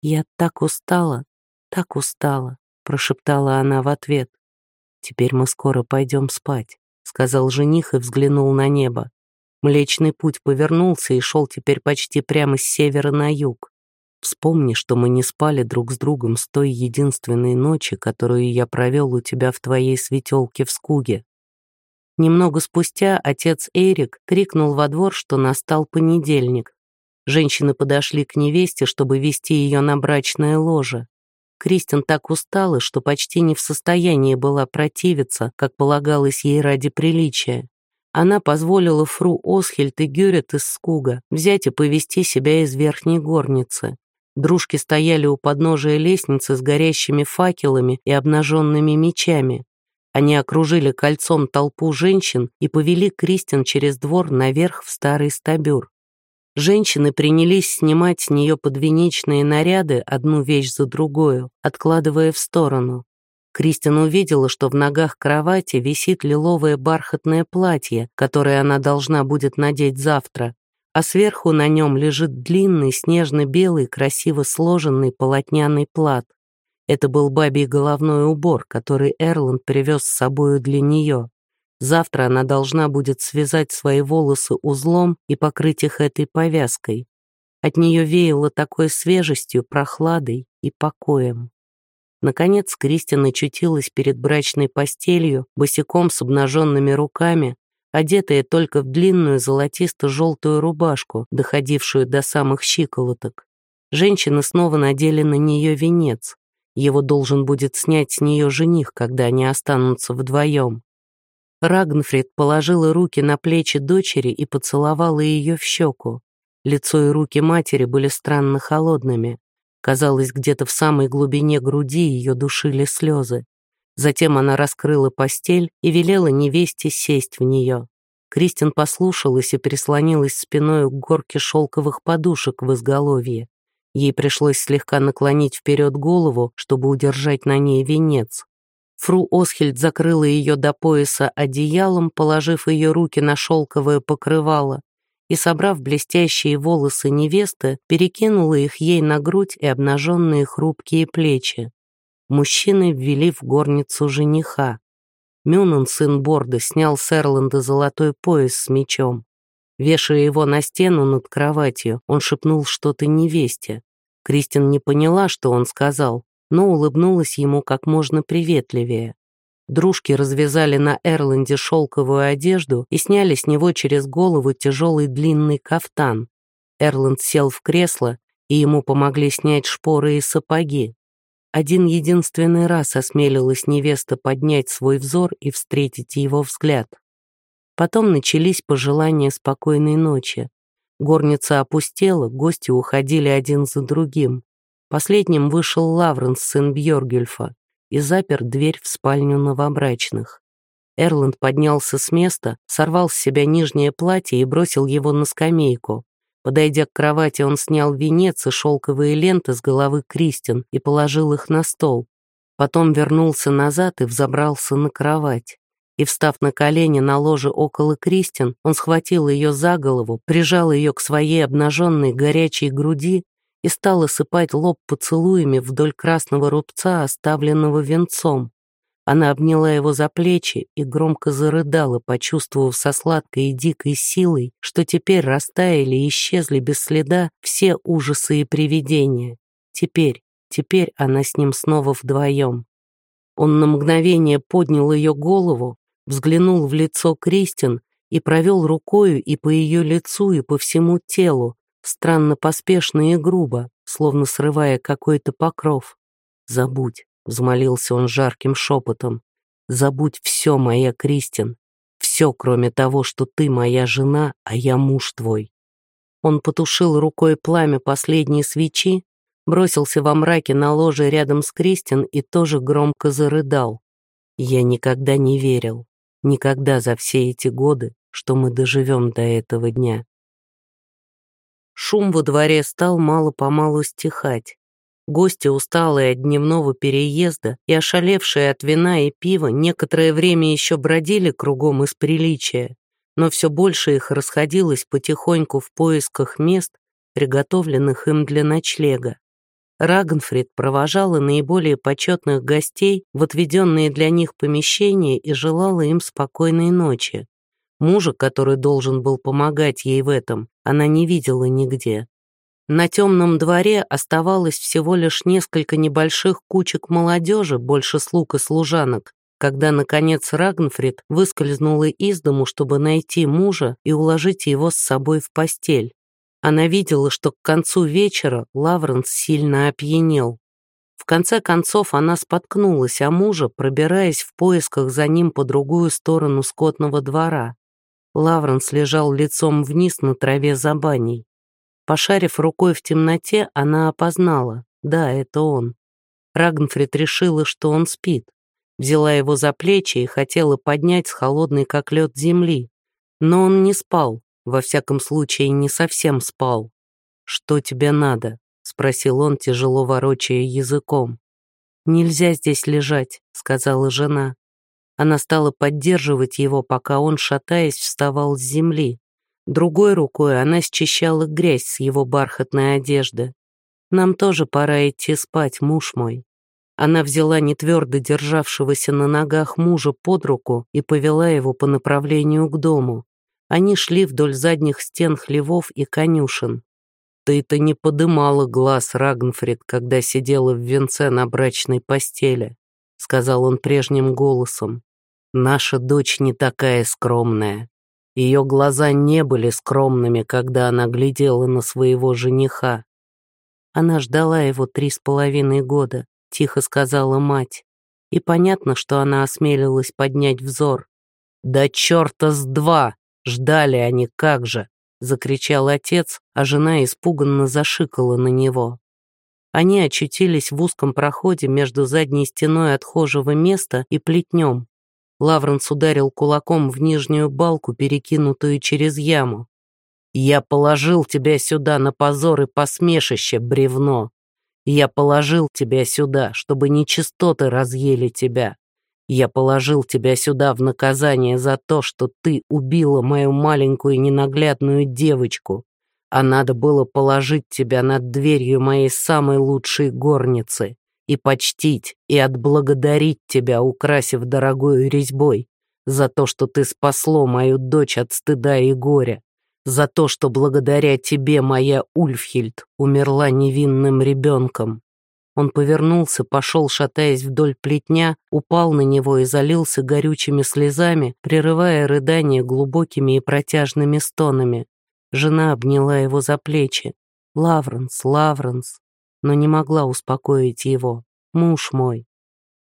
«Я так устала, так устала», — прошептала она в ответ. «Теперь мы скоро пойдем спать сказал жених и взглянул на небо. Млечный путь повернулся и шел теперь почти прямо с севера на юг. Вспомни, что мы не спали друг с другом с той единственной ночи, которую я провел у тебя в твоей светелке в Скуге. Немного спустя отец Эрик крикнул во двор, что настал понедельник. Женщины подошли к невесте, чтобы вести ее на брачное ложе. Кристин так устала, что почти не в состоянии была противиться, как полагалось ей ради приличия. она позволила фру Осхельд и Гюрет из Скуга взять и повести себя из верхней горницы. Дружки стояли у подножия лестницы с горящими факелами и обнаженными мечами. Они окружили кольцом толпу женщин и повели Кристин через двор наверх в старый стабюр. Женщины принялись снимать с нее подвенечные наряды одну вещь за другую, откладывая в сторону. Кристин увидела, что в ногах кровати висит лиловое бархатное платье, которое она должна будет надеть завтра, а сверху на нем лежит длинный снежно-белый красиво сложенный полотняный плат. Это был бабий головной убор, который Эрланд привез с собою для нее. Завтра она должна будет связать свои волосы узлом и покрыть их этой повязкой. От нее веяло такой свежестью, прохладой и покоем. Наконец Кристина очутилась перед брачной постелью, босиком с обнаженными руками, одетая только в длинную золотисто-желтую рубашку, доходившую до самых щиколоток. Женщины снова надели на нее венец. Его должен будет снять с нее жених, когда они останутся вдвоем. Рагнфрид положила руки на плечи дочери и поцеловала ее в щеку. Лицо и руки матери были странно холодными. Казалось, где-то в самой глубине груди ее душили слезы. Затем она раскрыла постель и велела невесте сесть в нее. Кристин послушалась и прислонилась спиной к горке шелковых подушек в изголовье. Ей пришлось слегка наклонить вперед голову, чтобы удержать на ней венец. Фру Осхельд закрыла ее до пояса одеялом, положив ее руки на шелковое покрывало, и, собрав блестящие волосы невесты, перекинула их ей на грудь и обнаженные хрупкие плечи. Мужчины ввели в горницу жениха. Мюнан, сын Борда, снял с Эрланда золотой пояс с мечом. Вешая его на стену над кроватью, он шепнул что-то невесте. Кристин не поняла, что он сказал, но улыбнулась ему как можно приветливее. Дружки развязали на Эрланде шелковую одежду и сняли с него через голову тяжелый длинный кафтан. Эрланд сел в кресло, и ему помогли снять шпоры и сапоги. Один единственный раз осмелилась невеста поднять свой взор и встретить его взгляд. Потом начались пожелания спокойной ночи. Горница опустела, гости уходили один за другим. Последним вышел Лавренс, сын Бьоргюльфа, и запер дверь в спальню новобрачных. Эрланд поднялся с места, сорвал с себя нижнее платье и бросил его на скамейку. Подойдя к кровати, он снял венец и шелковые ленты с головы Кристин и положил их на стол. Потом вернулся назад и взобрался на кровать. И, встав на колени на ложе около Кристин, он схватил ее за голову, прижал ее к своей обнаженной горячей груди и стал осыпать лоб поцелуями вдоль красного рубца, оставленного венцом. Она обняла его за плечи и громко зарыдала, почувствовав со сладкой и дикой силой, что теперь растаяли и исчезли без следа все ужасы и привидения. Теперь, теперь она с ним снова вдвоем. Он на мгновение поднял ее голову, взглянул в лицо Кристин и провел рукою и по ее лицу, и по всему телу, странно поспешно и грубо, словно срывая какой-то покров. «Забудь», — взмолился он жарким шепотом, «забудь все, моя Кристин, все, кроме того, что ты моя жена, а я муж твой». Он потушил рукой пламя последней свечи, бросился во мраке на ложе рядом с Кристин и тоже громко зарыдал. Я никогда не верил, никогда за все эти годы, что мы доживем до этого дня. Шум во дворе стал мало-помалу стихать. Гости, усталые от дневного переезда и ошалевшие от вина и пива, некоторое время еще бродили кругом из приличия, но все больше их расходилось потихоньку в поисках мест, приготовленных им для ночлега. Рагнфрид провожала наиболее почетных гостей в отведенные для них помещения и желала им спокойной ночи. Мужа, который должен был помогать ей в этом, она не видела нигде. На темном дворе оставалось всего лишь несколько небольших кучек молодежи, больше слуг и служанок, когда, наконец, Рагнфрид выскользнула из дому, чтобы найти мужа и уложить его с собой в постель. Она видела, что к концу вечера Лавренс сильно опьянел. В конце концов она споткнулась о мужа, пробираясь в поисках за ним по другую сторону скотного двора. Лавренс лежал лицом вниз на траве за баней. Пошарив рукой в темноте, она опознала. Да, это он. Рагнфрид решила, что он спит. Взяла его за плечи и хотела поднять с холодной, как лед, земли. Но он не спал, во всяком случае, не совсем спал. «Что тебе надо?» — спросил он, тяжело ворочая языком. «Нельзя здесь лежать», — сказала жена. Она стала поддерживать его, пока он, шатаясь, вставал с земли. Другой рукой она счищала грязь с его бархатной одежды. «Нам тоже пора идти спать, муж мой». Она взяла нетвердо державшегося на ногах мужа под руку и повела его по направлению к дому. Они шли вдоль задних стен хлевов и конюшен. «Ты-то не подымала глаз, Рагнфрид, когда сидела в венце на брачной постели», сказал он прежним голосом. «Наша дочь не такая скромная. Ее глаза не были скромными, когда она глядела на своего жениха. Она ждала его три с половиной года, тихо сказала мать. И понятно, что она осмелилась поднять взор. «Да черта с два! Ждали они как же!» — закричал отец, а жена испуганно зашикала на него. Они очутились в узком проходе между задней стеной отхожего места и плетнем. Лавренс ударил кулаком в нижнюю балку, перекинутую через яму. «Я положил тебя сюда на позор и посмешище, бревно. Я положил тебя сюда, чтобы нечистоты разъели тебя. Я положил тебя сюда в наказание за то, что ты убила мою маленькую ненаглядную девочку, а надо было положить тебя над дверью моей самой лучшей горницы и почтить, и отблагодарить тебя, украсив дорогою резьбой, за то, что ты спасло мою дочь от стыда и горя, за то, что благодаря тебе моя Ульфхильд умерла невинным ребенком. Он повернулся, пошел, шатаясь вдоль плетня, упал на него и залился горючими слезами, прерывая рыдания глубокими и протяжными стонами. Жена обняла его за плечи. «Лавренс, Лавренс!» но не могла успокоить его. «Муж мой!»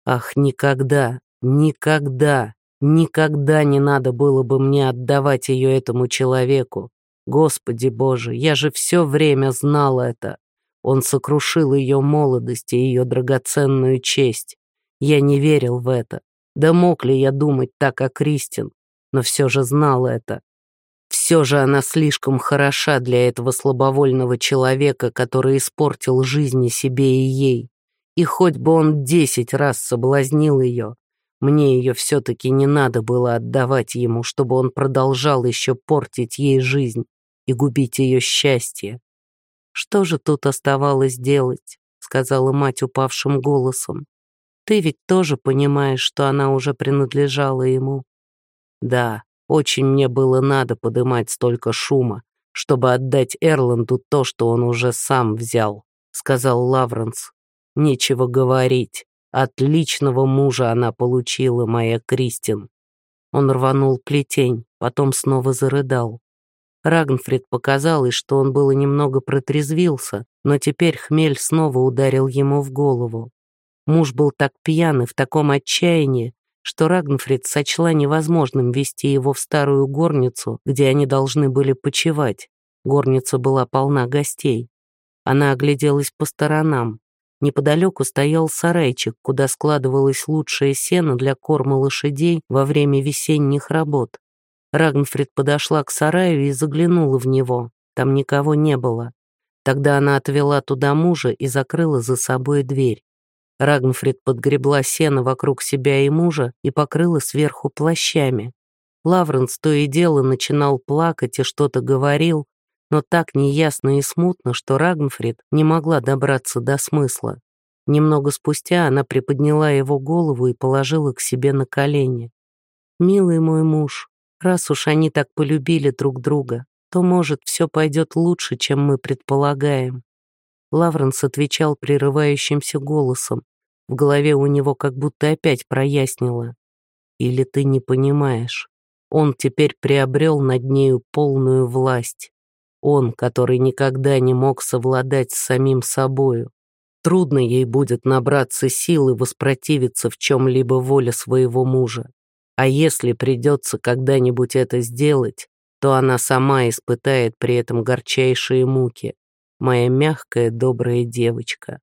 «Ах, никогда, никогда, никогда не надо было бы мне отдавать ее этому человеку! Господи Боже, я же все время знал это!» Он сокрушил ее молодость и ее драгоценную честь. Я не верил в это. Да мог ли я думать так о Кристин? Но все же знал это. Все же она слишком хороша для этого слабовольного человека, который испортил жизни себе и ей. И хоть бы он десять раз соблазнил ее, мне ее все-таки не надо было отдавать ему, чтобы он продолжал еще портить ей жизнь и губить ее счастье. «Что же тут оставалось делать?» — сказала мать упавшим голосом. «Ты ведь тоже понимаешь, что она уже принадлежала ему». «Да, очень мне было надо подымать столько шума, чтобы отдать Эрланду то, что он уже сам взял», — сказал Лавренс. «Нечего говорить. Отличного мужа она получила, моя Кристин». Он рванул плетень, потом снова зарыдал. Рагнфрид показалось, что он было немного протрезвился, но теперь хмель снова ударил ему в голову. Муж был так пьян и в таком отчаянии, что Рагнфрид сочла невозможным вести его в старую горницу, где они должны были почевать. Горница была полна гостей. Она огляделась по сторонам. Неподалеку стоял сарайчик, куда складывалось лучшее сено для корма лошадей во время весенних работ. Рагнфрид подошла к сараю и заглянула в него. Там никого не было. Тогда она отвела туда мужа и закрыла за собой дверь. Рагнфрид подгребла сено вокруг себя и мужа и покрыла сверху плащами. Лавренс то и дело начинал плакать и что-то говорил, но так неясно и смутно, что Рагнфрид не могла добраться до смысла. Немного спустя она приподняла его голову и положила к себе на колени. «Милый мой муж, раз уж они так полюбили друг друга, то, может, все пойдет лучше, чем мы предполагаем». Лавренс отвечал прерывающимся голосом, в голове у него как будто опять прояснило. Или ты не понимаешь, он теперь приобрел над нею полную власть. Он, который никогда не мог совладать с самим собою. Трудно ей будет набраться силы воспротивиться в чем-либо воле своего мужа. А если придется когда-нибудь это сделать, то она сама испытает при этом горчайшие муки. Моя мягкая, добрая девочка.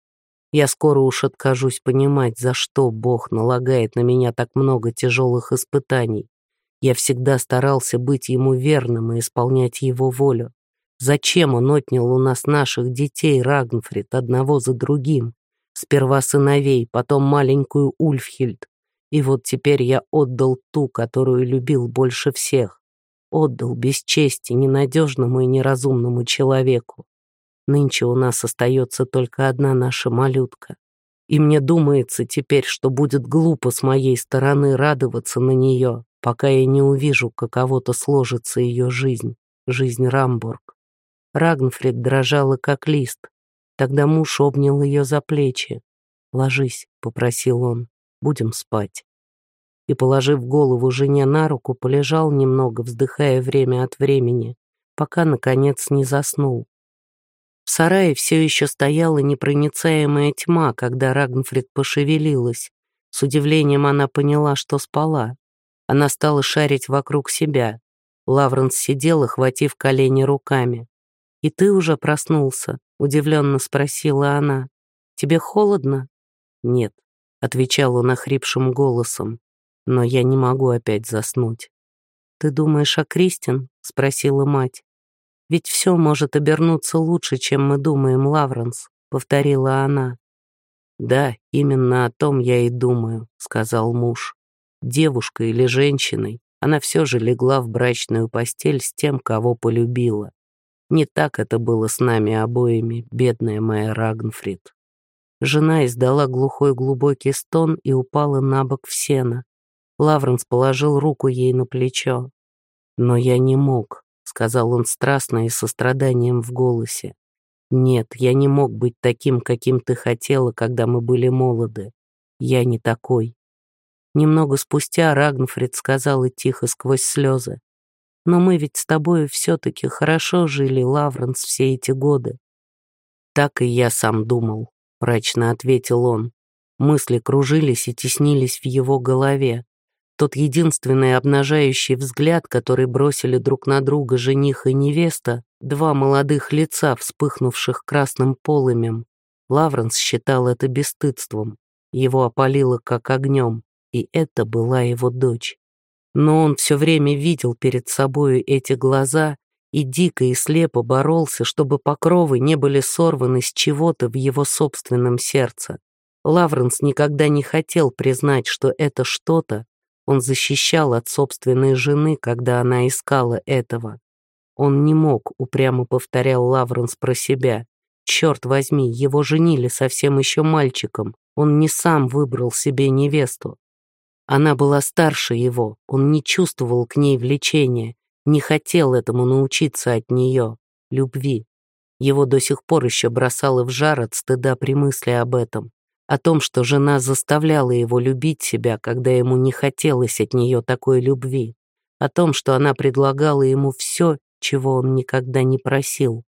Я скоро уж откажусь понимать, за что Бог налагает на меня так много тяжелых испытаний. Я всегда старался быть ему верным и исполнять его волю. Зачем он отнял у нас наших детей, Рагнфрид, одного за другим? Сперва сыновей, потом маленькую Ульфхильд. И вот теперь я отдал ту, которую любил больше всех. Отдал без чести ненадежному и неразумному человеку. Нынче у нас остается только одна наша малютка. И мне думается теперь, что будет глупо с моей стороны радоваться на нее, пока я не увижу, каково-то сложится ее жизнь, жизнь Рамбург. Рагнфрид дрожала, как лист. Тогда муж обнял ее за плечи. «Ложись», — попросил он, — «будем спать». И, положив голову жене на руку, полежал немного, вздыхая время от времени, пока, наконец, не заснул. В сарае все еще стояла непроницаемая тьма, когда Рагнфрид пошевелилась. С удивлением она поняла, что спала. Она стала шарить вокруг себя. Лавренс сидел, охватив колени руками. «И ты уже проснулся?» — удивленно спросила она. «Тебе холодно?» «Нет», — отвечал он охрипшим голосом. «Но я не могу опять заснуть». «Ты думаешь о Кристин?» — спросила мать. «Ведь все может обернуться лучше, чем мы думаем, Лавренс», — повторила она. «Да, именно о том я и думаю», — сказал муж. «Девушкой или женщиной, она все же легла в брачную постель с тем, кого полюбила. Не так это было с нами обоими, бедная моя Рагнфрид. Жена издала глухой глубокий стон и упала на бок в сено. Лавренс положил руку ей на плечо. «Но я не мог», — сказал он страстно и со страданием в голосе. «Нет, я не мог быть таким, каким ты хотела, когда мы были молоды. Я не такой». Немного спустя Рагнфрид сказала тихо сквозь слезы. Но мы ведь с тобой все-таки хорошо жили, Лавренс, все эти годы. Так и я сам думал, мрачно ответил он. Мысли кружились и теснились в его голове. Тот единственный обнажающий взгляд, который бросили друг на друга жених и невеста, два молодых лица, вспыхнувших красным полымем. Лавренс считал это бесстыдством. Его опалило как огнем, и это была его дочь но он все время видел перед собою эти глаза и дико и слепо боролся, чтобы покровы не были сорваны с чего-то в его собственном сердце. Лавренс никогда не хотел признать, что это что-то он защищал от собственной жены, когда она искала этого. Он не мог, упрямо повторял Лавренс про себя. Черт возьми, его женили совсем еще мальчиком, он не сам выбрал себе невесту. Она была старше его, он не чувствовал к ней влечения, не хотел этому научиться от нее, любви. Его до сих пор еще бросало в жар от стыда при мысли об этом, о том, что жена заставляла его любить себя, когда ему не хотелось от нее такой любви, о том, что она предлагала ему все, чего он никогда не просил.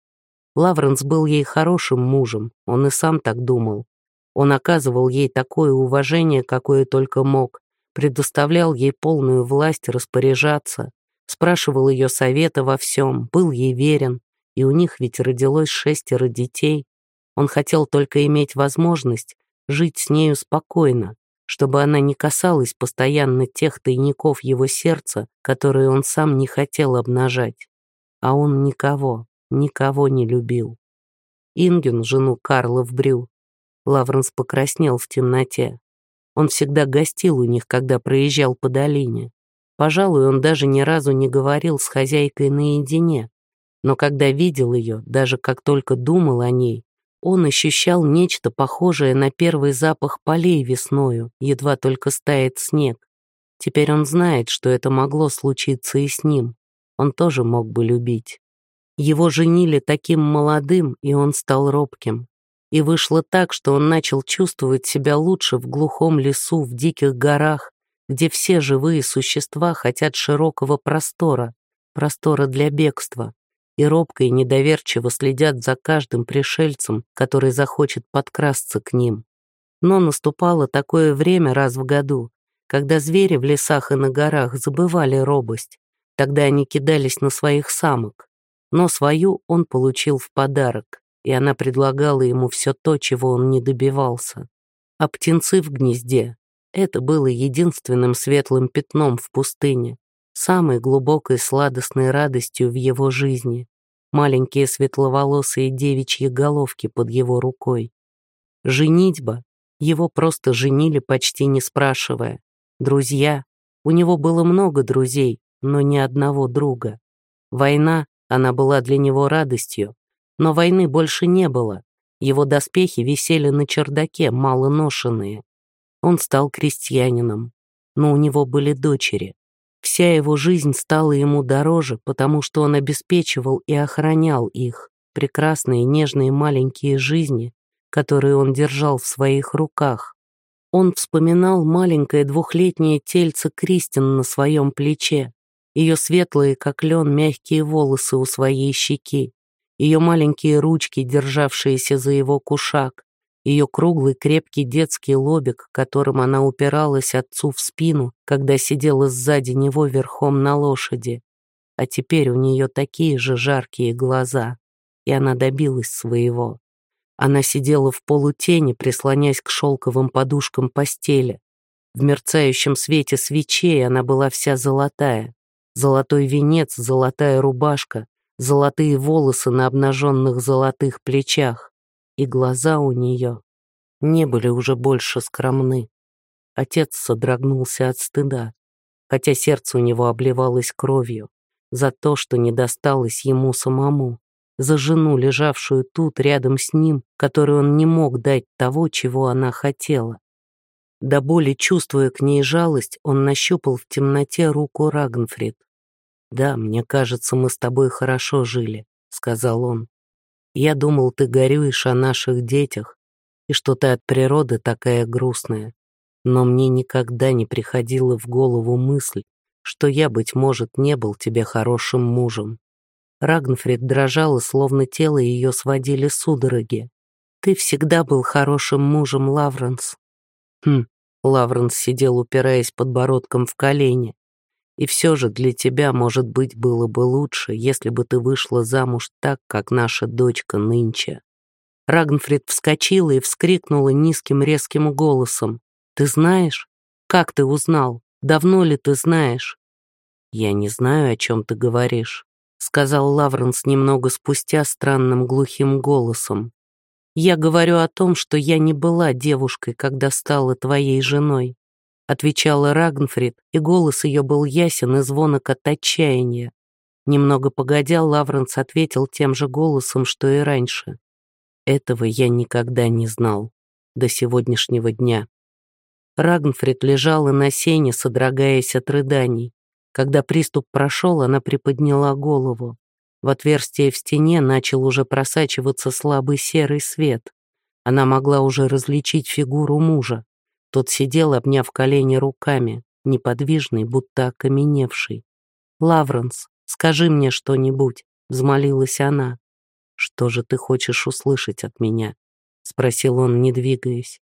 Лавренс был ей хорошим мужем, он и сам так думал. Он оказывал ей такое уважение, какое только мог, предоставлял ей полную власть распоряжаться, спрашивал ее совета во всем, был ей верен, и у них ведь родилось шестеро детей. Он хотел только иметь возможность жить с нею спокойно, чтобы она не касалась постоянно тех тайников его сердца, которые он сам не хотел обнажать. А он никого, никого не любил. Инген, жену Карла в Брю, Лавренс покраснел в темноте. Он всегда гостил у них, когда проезжал по долине. Пожалуй, он даже ни разу не говорил с хозяйкой наедине. Но когда видел ее, даже как только думал о ней, он ощущал нечто похожее на первый запах полей весною, едва только стает снег. Теперь он знает, что это могло случиться и с ним. Он тоже мог бы любить. Его женили таким молодым, и он стал робким. И вышло так, что он начал чувствовать себя лучше в глухом лесу, в диких горах, где все живые существа хотят широкого простора, простора для бегства, и робко и недоверчиво следят за каждым пришельцем, который захочет подкрасться к ним. Но наступало такое время раз в году, когда звери в лесах и на горах забывали робость. Тогда они кидались на своих самок. Но свою он получил в подарок, и она предлагала ему все то, чего он не добивался. А птенцы в гнезде — это было единственным светлым пятном в пустыне, самой глубокой сладостной радостью в его жизни. Маленькие светловолосые девичьи головки под его рукой. Женитьба. Его просто женили, почти не спрашивая. Друзья. У него было много друзей, но ни одного друга. Война, она была для него радостью. Но войны больше не было. Его доспехи висели на чердаке, мало ношенные. Он стал крестьянином. Но у него были дочери. Вся его жизнь стала ему дороже, потому что он обеспечивал и охранял их, прекрасные нежные маленькие жизни, которые он держал в своих руках. Он вспоминал маленькое двухлетнее тельце Кристин на своем плече, ее светлые, как лен, мягкие волосы у своей щеки, ее маленькие ручки, державшиеся за его кушак, ее круглый крепкий детский лобик, которым она упиралась отцу в спину, когда сидела сзади него верхом на лошади. А теперь у нее такие же жаркие глаза, и она добилась своего. Она сидела в полутени, прислонясь к шелковым подушкам постели. В мерцающем свете свечей она была вся золотая. Золотой венец, золотая рубашка, золотые волосы на обнаженных золотых плечах. И глаза у нее не были уже больше скромны. Отец содрогнулся от стыда, хотя сердце у него обливалось кровью за то, что не досталось ему самому за жену, лежавшую тут рядом с ним, которой он не мог дать того, чего она хотела. До боли чувствуя к ней жалость, он нащупал в темноте руку Рагнфрид. «Да, мне кажется, мы с тобой хорошо жили», — сказал он. «Я думал, ты горюешь о наших детях, и что ты от природы такая грустная. Но мне никогда не приходила в голову мысль, что я, быть может, не был тебе хорошим мужем. Рагнфрид дрожала, словно тело ее сводили судороги. «Ты всегда был хорошим мужем, Лавренс». «Хм», Лавренс сидел, упираясь подбородком в колени. «И все же для тебя, может быть, было бы лучше, если бы ты вышла замуж так, как наша дочка нынче». Рагнфрид вскочила и вскрикнула низким резким голосом. «Ты знаешь? Как ты узнал? Давно ли ты знаешь?» «Я не знаю, о чем ты говоришь сказал Лавренс немного спустя странным глухим голосом. «Я говорю о том, что я не была девушкой, когда стала твоей женой», отвечала Рагнфрид, и голос ее был ясен и звонок от отчаяния. Немного погодя, Лавренс ответил тем же голосом, что и раньше. «Этого я никогда не знал. До сегодняшнего дня». Рагнфрид лежала на сене, содрогаясь от рыданий. Когда приступ прошел, она приподняла голову. В отверстие в стене начал уже просачиваться слабый серый свет. Она могла уже различить фигуру мужа. Тот сидел, обняв колени руками, неподвижный, будто окаменевший. «Лавренс, скажи мне что-нибудь», — взмолилась она. «Что же ты хочешь услышать от меня?» — спросил он, не двигаясь.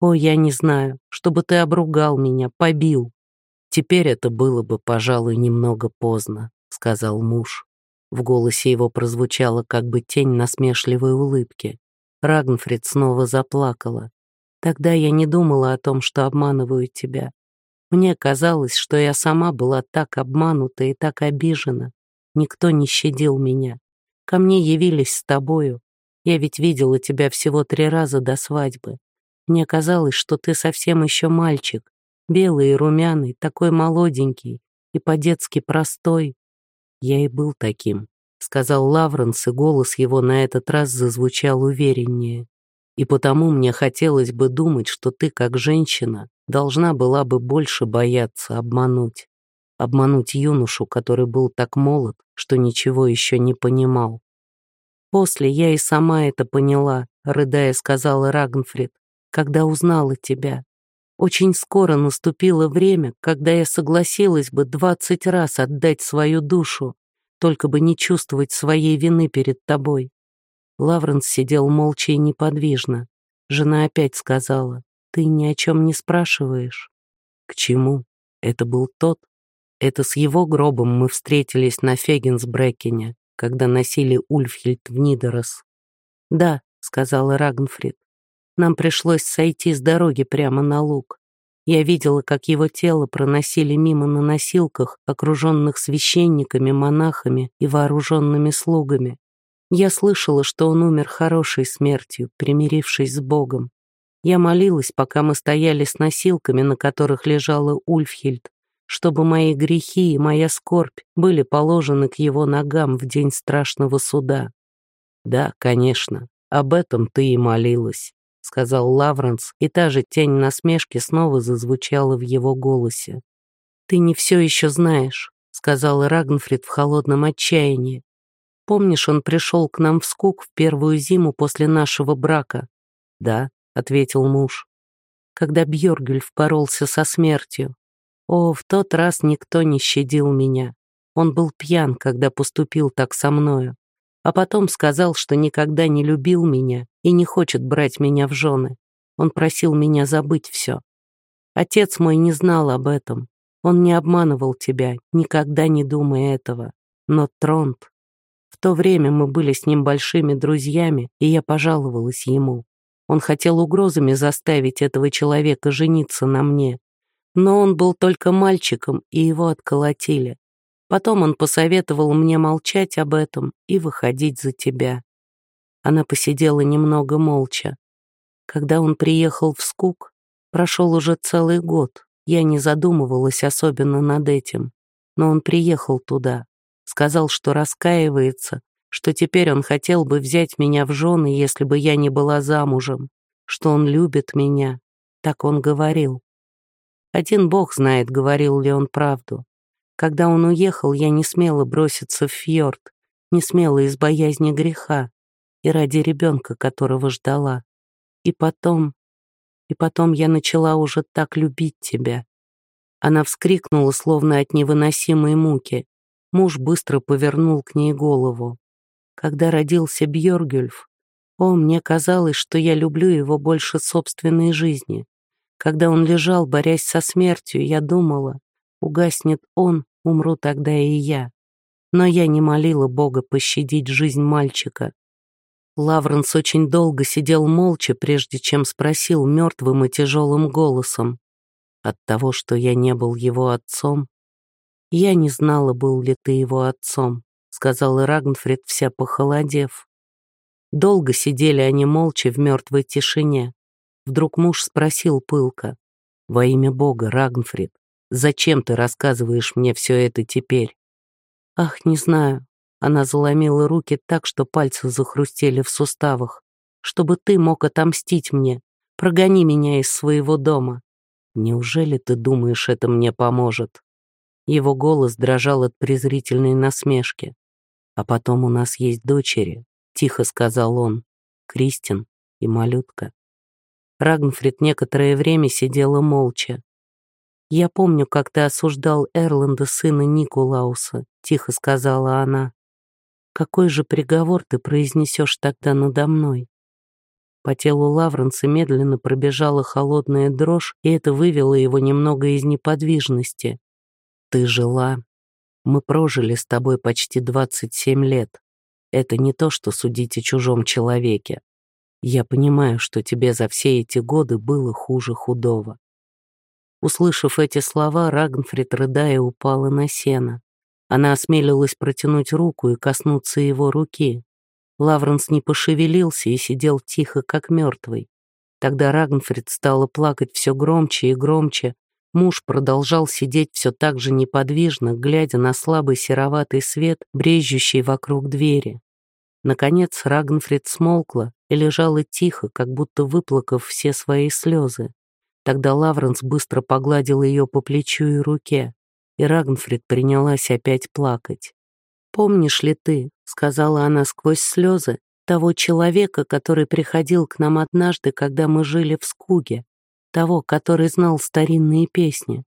«О, я не знаю, чтобы ты обругал меня, побил, «Теперь это было бы, пожалуй, немного поздно», — сказал муж. В голосе его прозвучала как бы тень насмешливой улыбки. Рагнфрид снова заплакала. «Тогда я не думала о том, что обманываю тебя. Мне казалось, что я сама была так обманута и так обижена. Никто не щадил меня. Ко мне явились с тобою. Я ведь видела тебя всего три раза до свадьбы. Мне казалось, что ты совсем еще мальчик, Белый и румяный, такой молоденький и по-детски простой. Я и был таким, сказал Лавренс, и голос его на этот раз зазвучал увереннее. И потому мне хотелось бы думать, что ты, как женщина, должна была бы больше бояться обмануть. Обмануть юношу, который был так молод, что ничего еще не понимал. После я и сама это поняла, рыдая сказала Рагнфрид, когда узнала тебя. Очень скоро наступило время, когда я согласилась бы двадцать раз отдать свою душу, только бы не чувствовать своей вины перед тобой. Лавренс сидел молча и неподвижно. Жена опять сказала, «Ты ни о чем не спрашиваешь». К чему? Это был тот. Это с его гробом мы встретились на Фегенсбрекене, когда носили Ульфхильд в Нидерос. «Да», — сказала Рагнфрид, — «нам пришлось сойти с дороги прямо на луг. Я видела, как его тело проносили мимо на носилках, окруженных священниками, монахами и вооруженными слугами. Я слышала, что он умер хорошей смертью, примирившись с Богом. Я молилась, пока мы стояли с носилками, на которых лежала Ульфхильд, чтобы мои грехи и моя скорбь были положены к его ногам в день страшного суда. Да, конечно, об этом ты и молилась, сказал Лавренс, и та же тень насмешки снова зазвучала в его голосе. Ты не все еще знаешь, сказал Рагнфрид в холодном отчаянии. Помнишь, он пришел к нам в скук в первую зиму после нашего брака? Да, ответил муж. Когда Бьоргюльф боролся со смертью. О, в тот раз никто не щадил меня. Он был пьян, когда поступил так со мною. А потом сказал, что никогда не любил меня и не хочет брать меня в жены. Он просил меня забыть все. Отец мой не знал об этом. Он не обманывал тебя, никогда не думая этого. Но Тронт... То время мы были с ним большими друзьями, и я пожаловалась ему. Он хотел угрозами заставить этого человека жениться на мне. Но он был только мальчиком, и его отколотили. Потом он посоветовал мне молчать об этом и выходить за тебя. Она посидела немного молча. Когда он приехал в Скук, прошел уже целый год. Я не задумывалась особенно над этим. Но он приехал туда, сказал, что раскаивается, что теперь он хотел бы взять меня в жены, если бы я не была замужем, что он любит меня. Так он говорил. Один бог знает, говорил ли он правду. Когда он уехал, я не смела броситься в фьорд, не смела из боязни греха и ради ребенка, которого ждала. И потом, и потом я начала уже так любить тебя. Она вскрикнула, словно от невыносимой муки, Муж быстро повернул к ней голову. Когда родился Бьоргюльф, о, мне казалось, что я люблю его больше собственной жизни. Когда он лежал, борясь со смертью, я думала, угаснет он, умру тогда и я. Но я не молила Бога пощадить жизнь мальчика. Лавренс очень долго сидел молча, прежде чем спросил мертвым и тяжелым голосом. От того, что я не был его отцом, «Я не знала, был ли ты его отцом», — сказала Рагнфрид, вся похолодев. Долго сидели они молча в мертвой тишине. Вдруг муж спросил пылко. «Во имя Бога, Рагнфрид, зачем ты рассказываешь мне все это теперь?» «Ах, не знаю». Она заломила руки так, что пальцы захрустели в суставах. «Чтобы ты мог отомстить мне. Прогони меня из своего дома». «Неужели ты думаешь, это мне поможет?» Его голос дрожал от презрительной насмешки. «А потом у нас есть дочери», — тихо сказал он, — «Кристин и малютка». Рагнфрид некоторое время сидела молча. «Я помню, как ты осуждал Эрланда, сына Никулауса», — тихо сказала она. «Какой же приговор ты произнесешь тогда надо мной?» По телу Лавренса медленно пробежала холодная дрожь, и это вывело его немного из неподвижности. Ты жила. Мы прожили с тобой почти 27 лет. Это не то, что судить о чужом человеке. Я понимаю, что тебе за все эти годы было хуже худого. Услышав эти слова, Рагнфрид, рыдая, упала на сено. Она осмелилась протянуть руку и коснуться его руки. Лавренс не пошевелился и сидел тихо, как мертвый. Тогда Рагнфрид стала плакать все громче и громче, Муж продолжал сидеть все так же неподвижно, глядя на слабый сероватый свет, брежущий вокруг двери. Наконец Рагнфрид смолкла и лежала тихо, как будто выплакав все свои слезы. Тогда Лавренс быстро погладил ее по плечу и руке, и Рагнфрид принялась опять плакать. «Помнишь ли ты, — сказала она сквозь слезы, — того человека, который приходил к нам однажды, когда мы жили в Скуге, того, который знал старинные песни.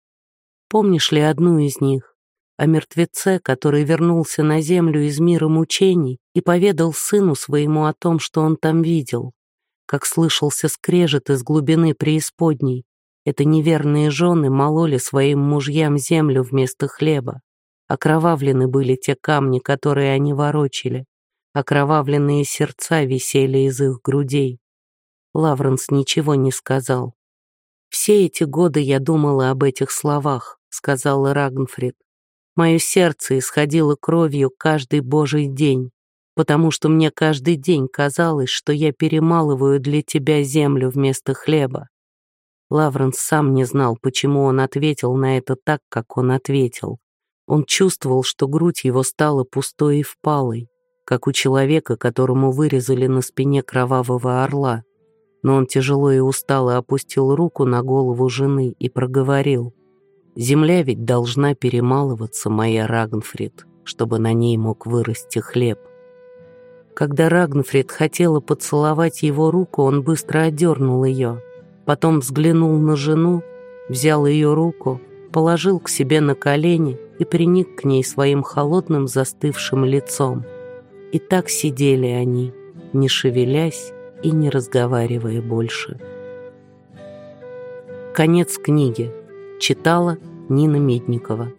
Помнишь ли одну из них? О мертвеце, который вернулся на землю из мира мучений и поведал сыну своему о том, что он там видел, как слышался скрежет из глубины преисподней, Это неверные жены мололи своим мужьям землю вместо хлеба. Окровавлены были те камни, которые они ворочили. Окровавленные сердца висели из их грудей. Лавренс ничего не сказал. «Все эти годы я думала об этих словах», — сказала Рагнфрид. «Мое сердце исходило кровью каждый божий день, потому что мне каждый день казалось, что я перемалываю для тебя землю вместо хлеба. Лавренс сам не знал, почему он ответил на это так, как он ответил. Он чувствовал, что грудь его стала пустой и впалой, как у человека, которому вырезали на спине кровавого орла. Но он тяжело и устало опустил руку на голову жены и проговорил. «Земля ведь должна перемалываться, моя Рагнфрид, чтобы на ней мог вырасти хлеб». Когда Рагнфрид хотела поцеловать его руку, он быстро отдернул ее – потом взглянул на жену, взял ее руку, положил к себе на колени и приник к ней своим холодным застывшим лицом. И так сидели они, не шевелясь и не разговаривая больше. Конец книги. Читала Нина Медникова.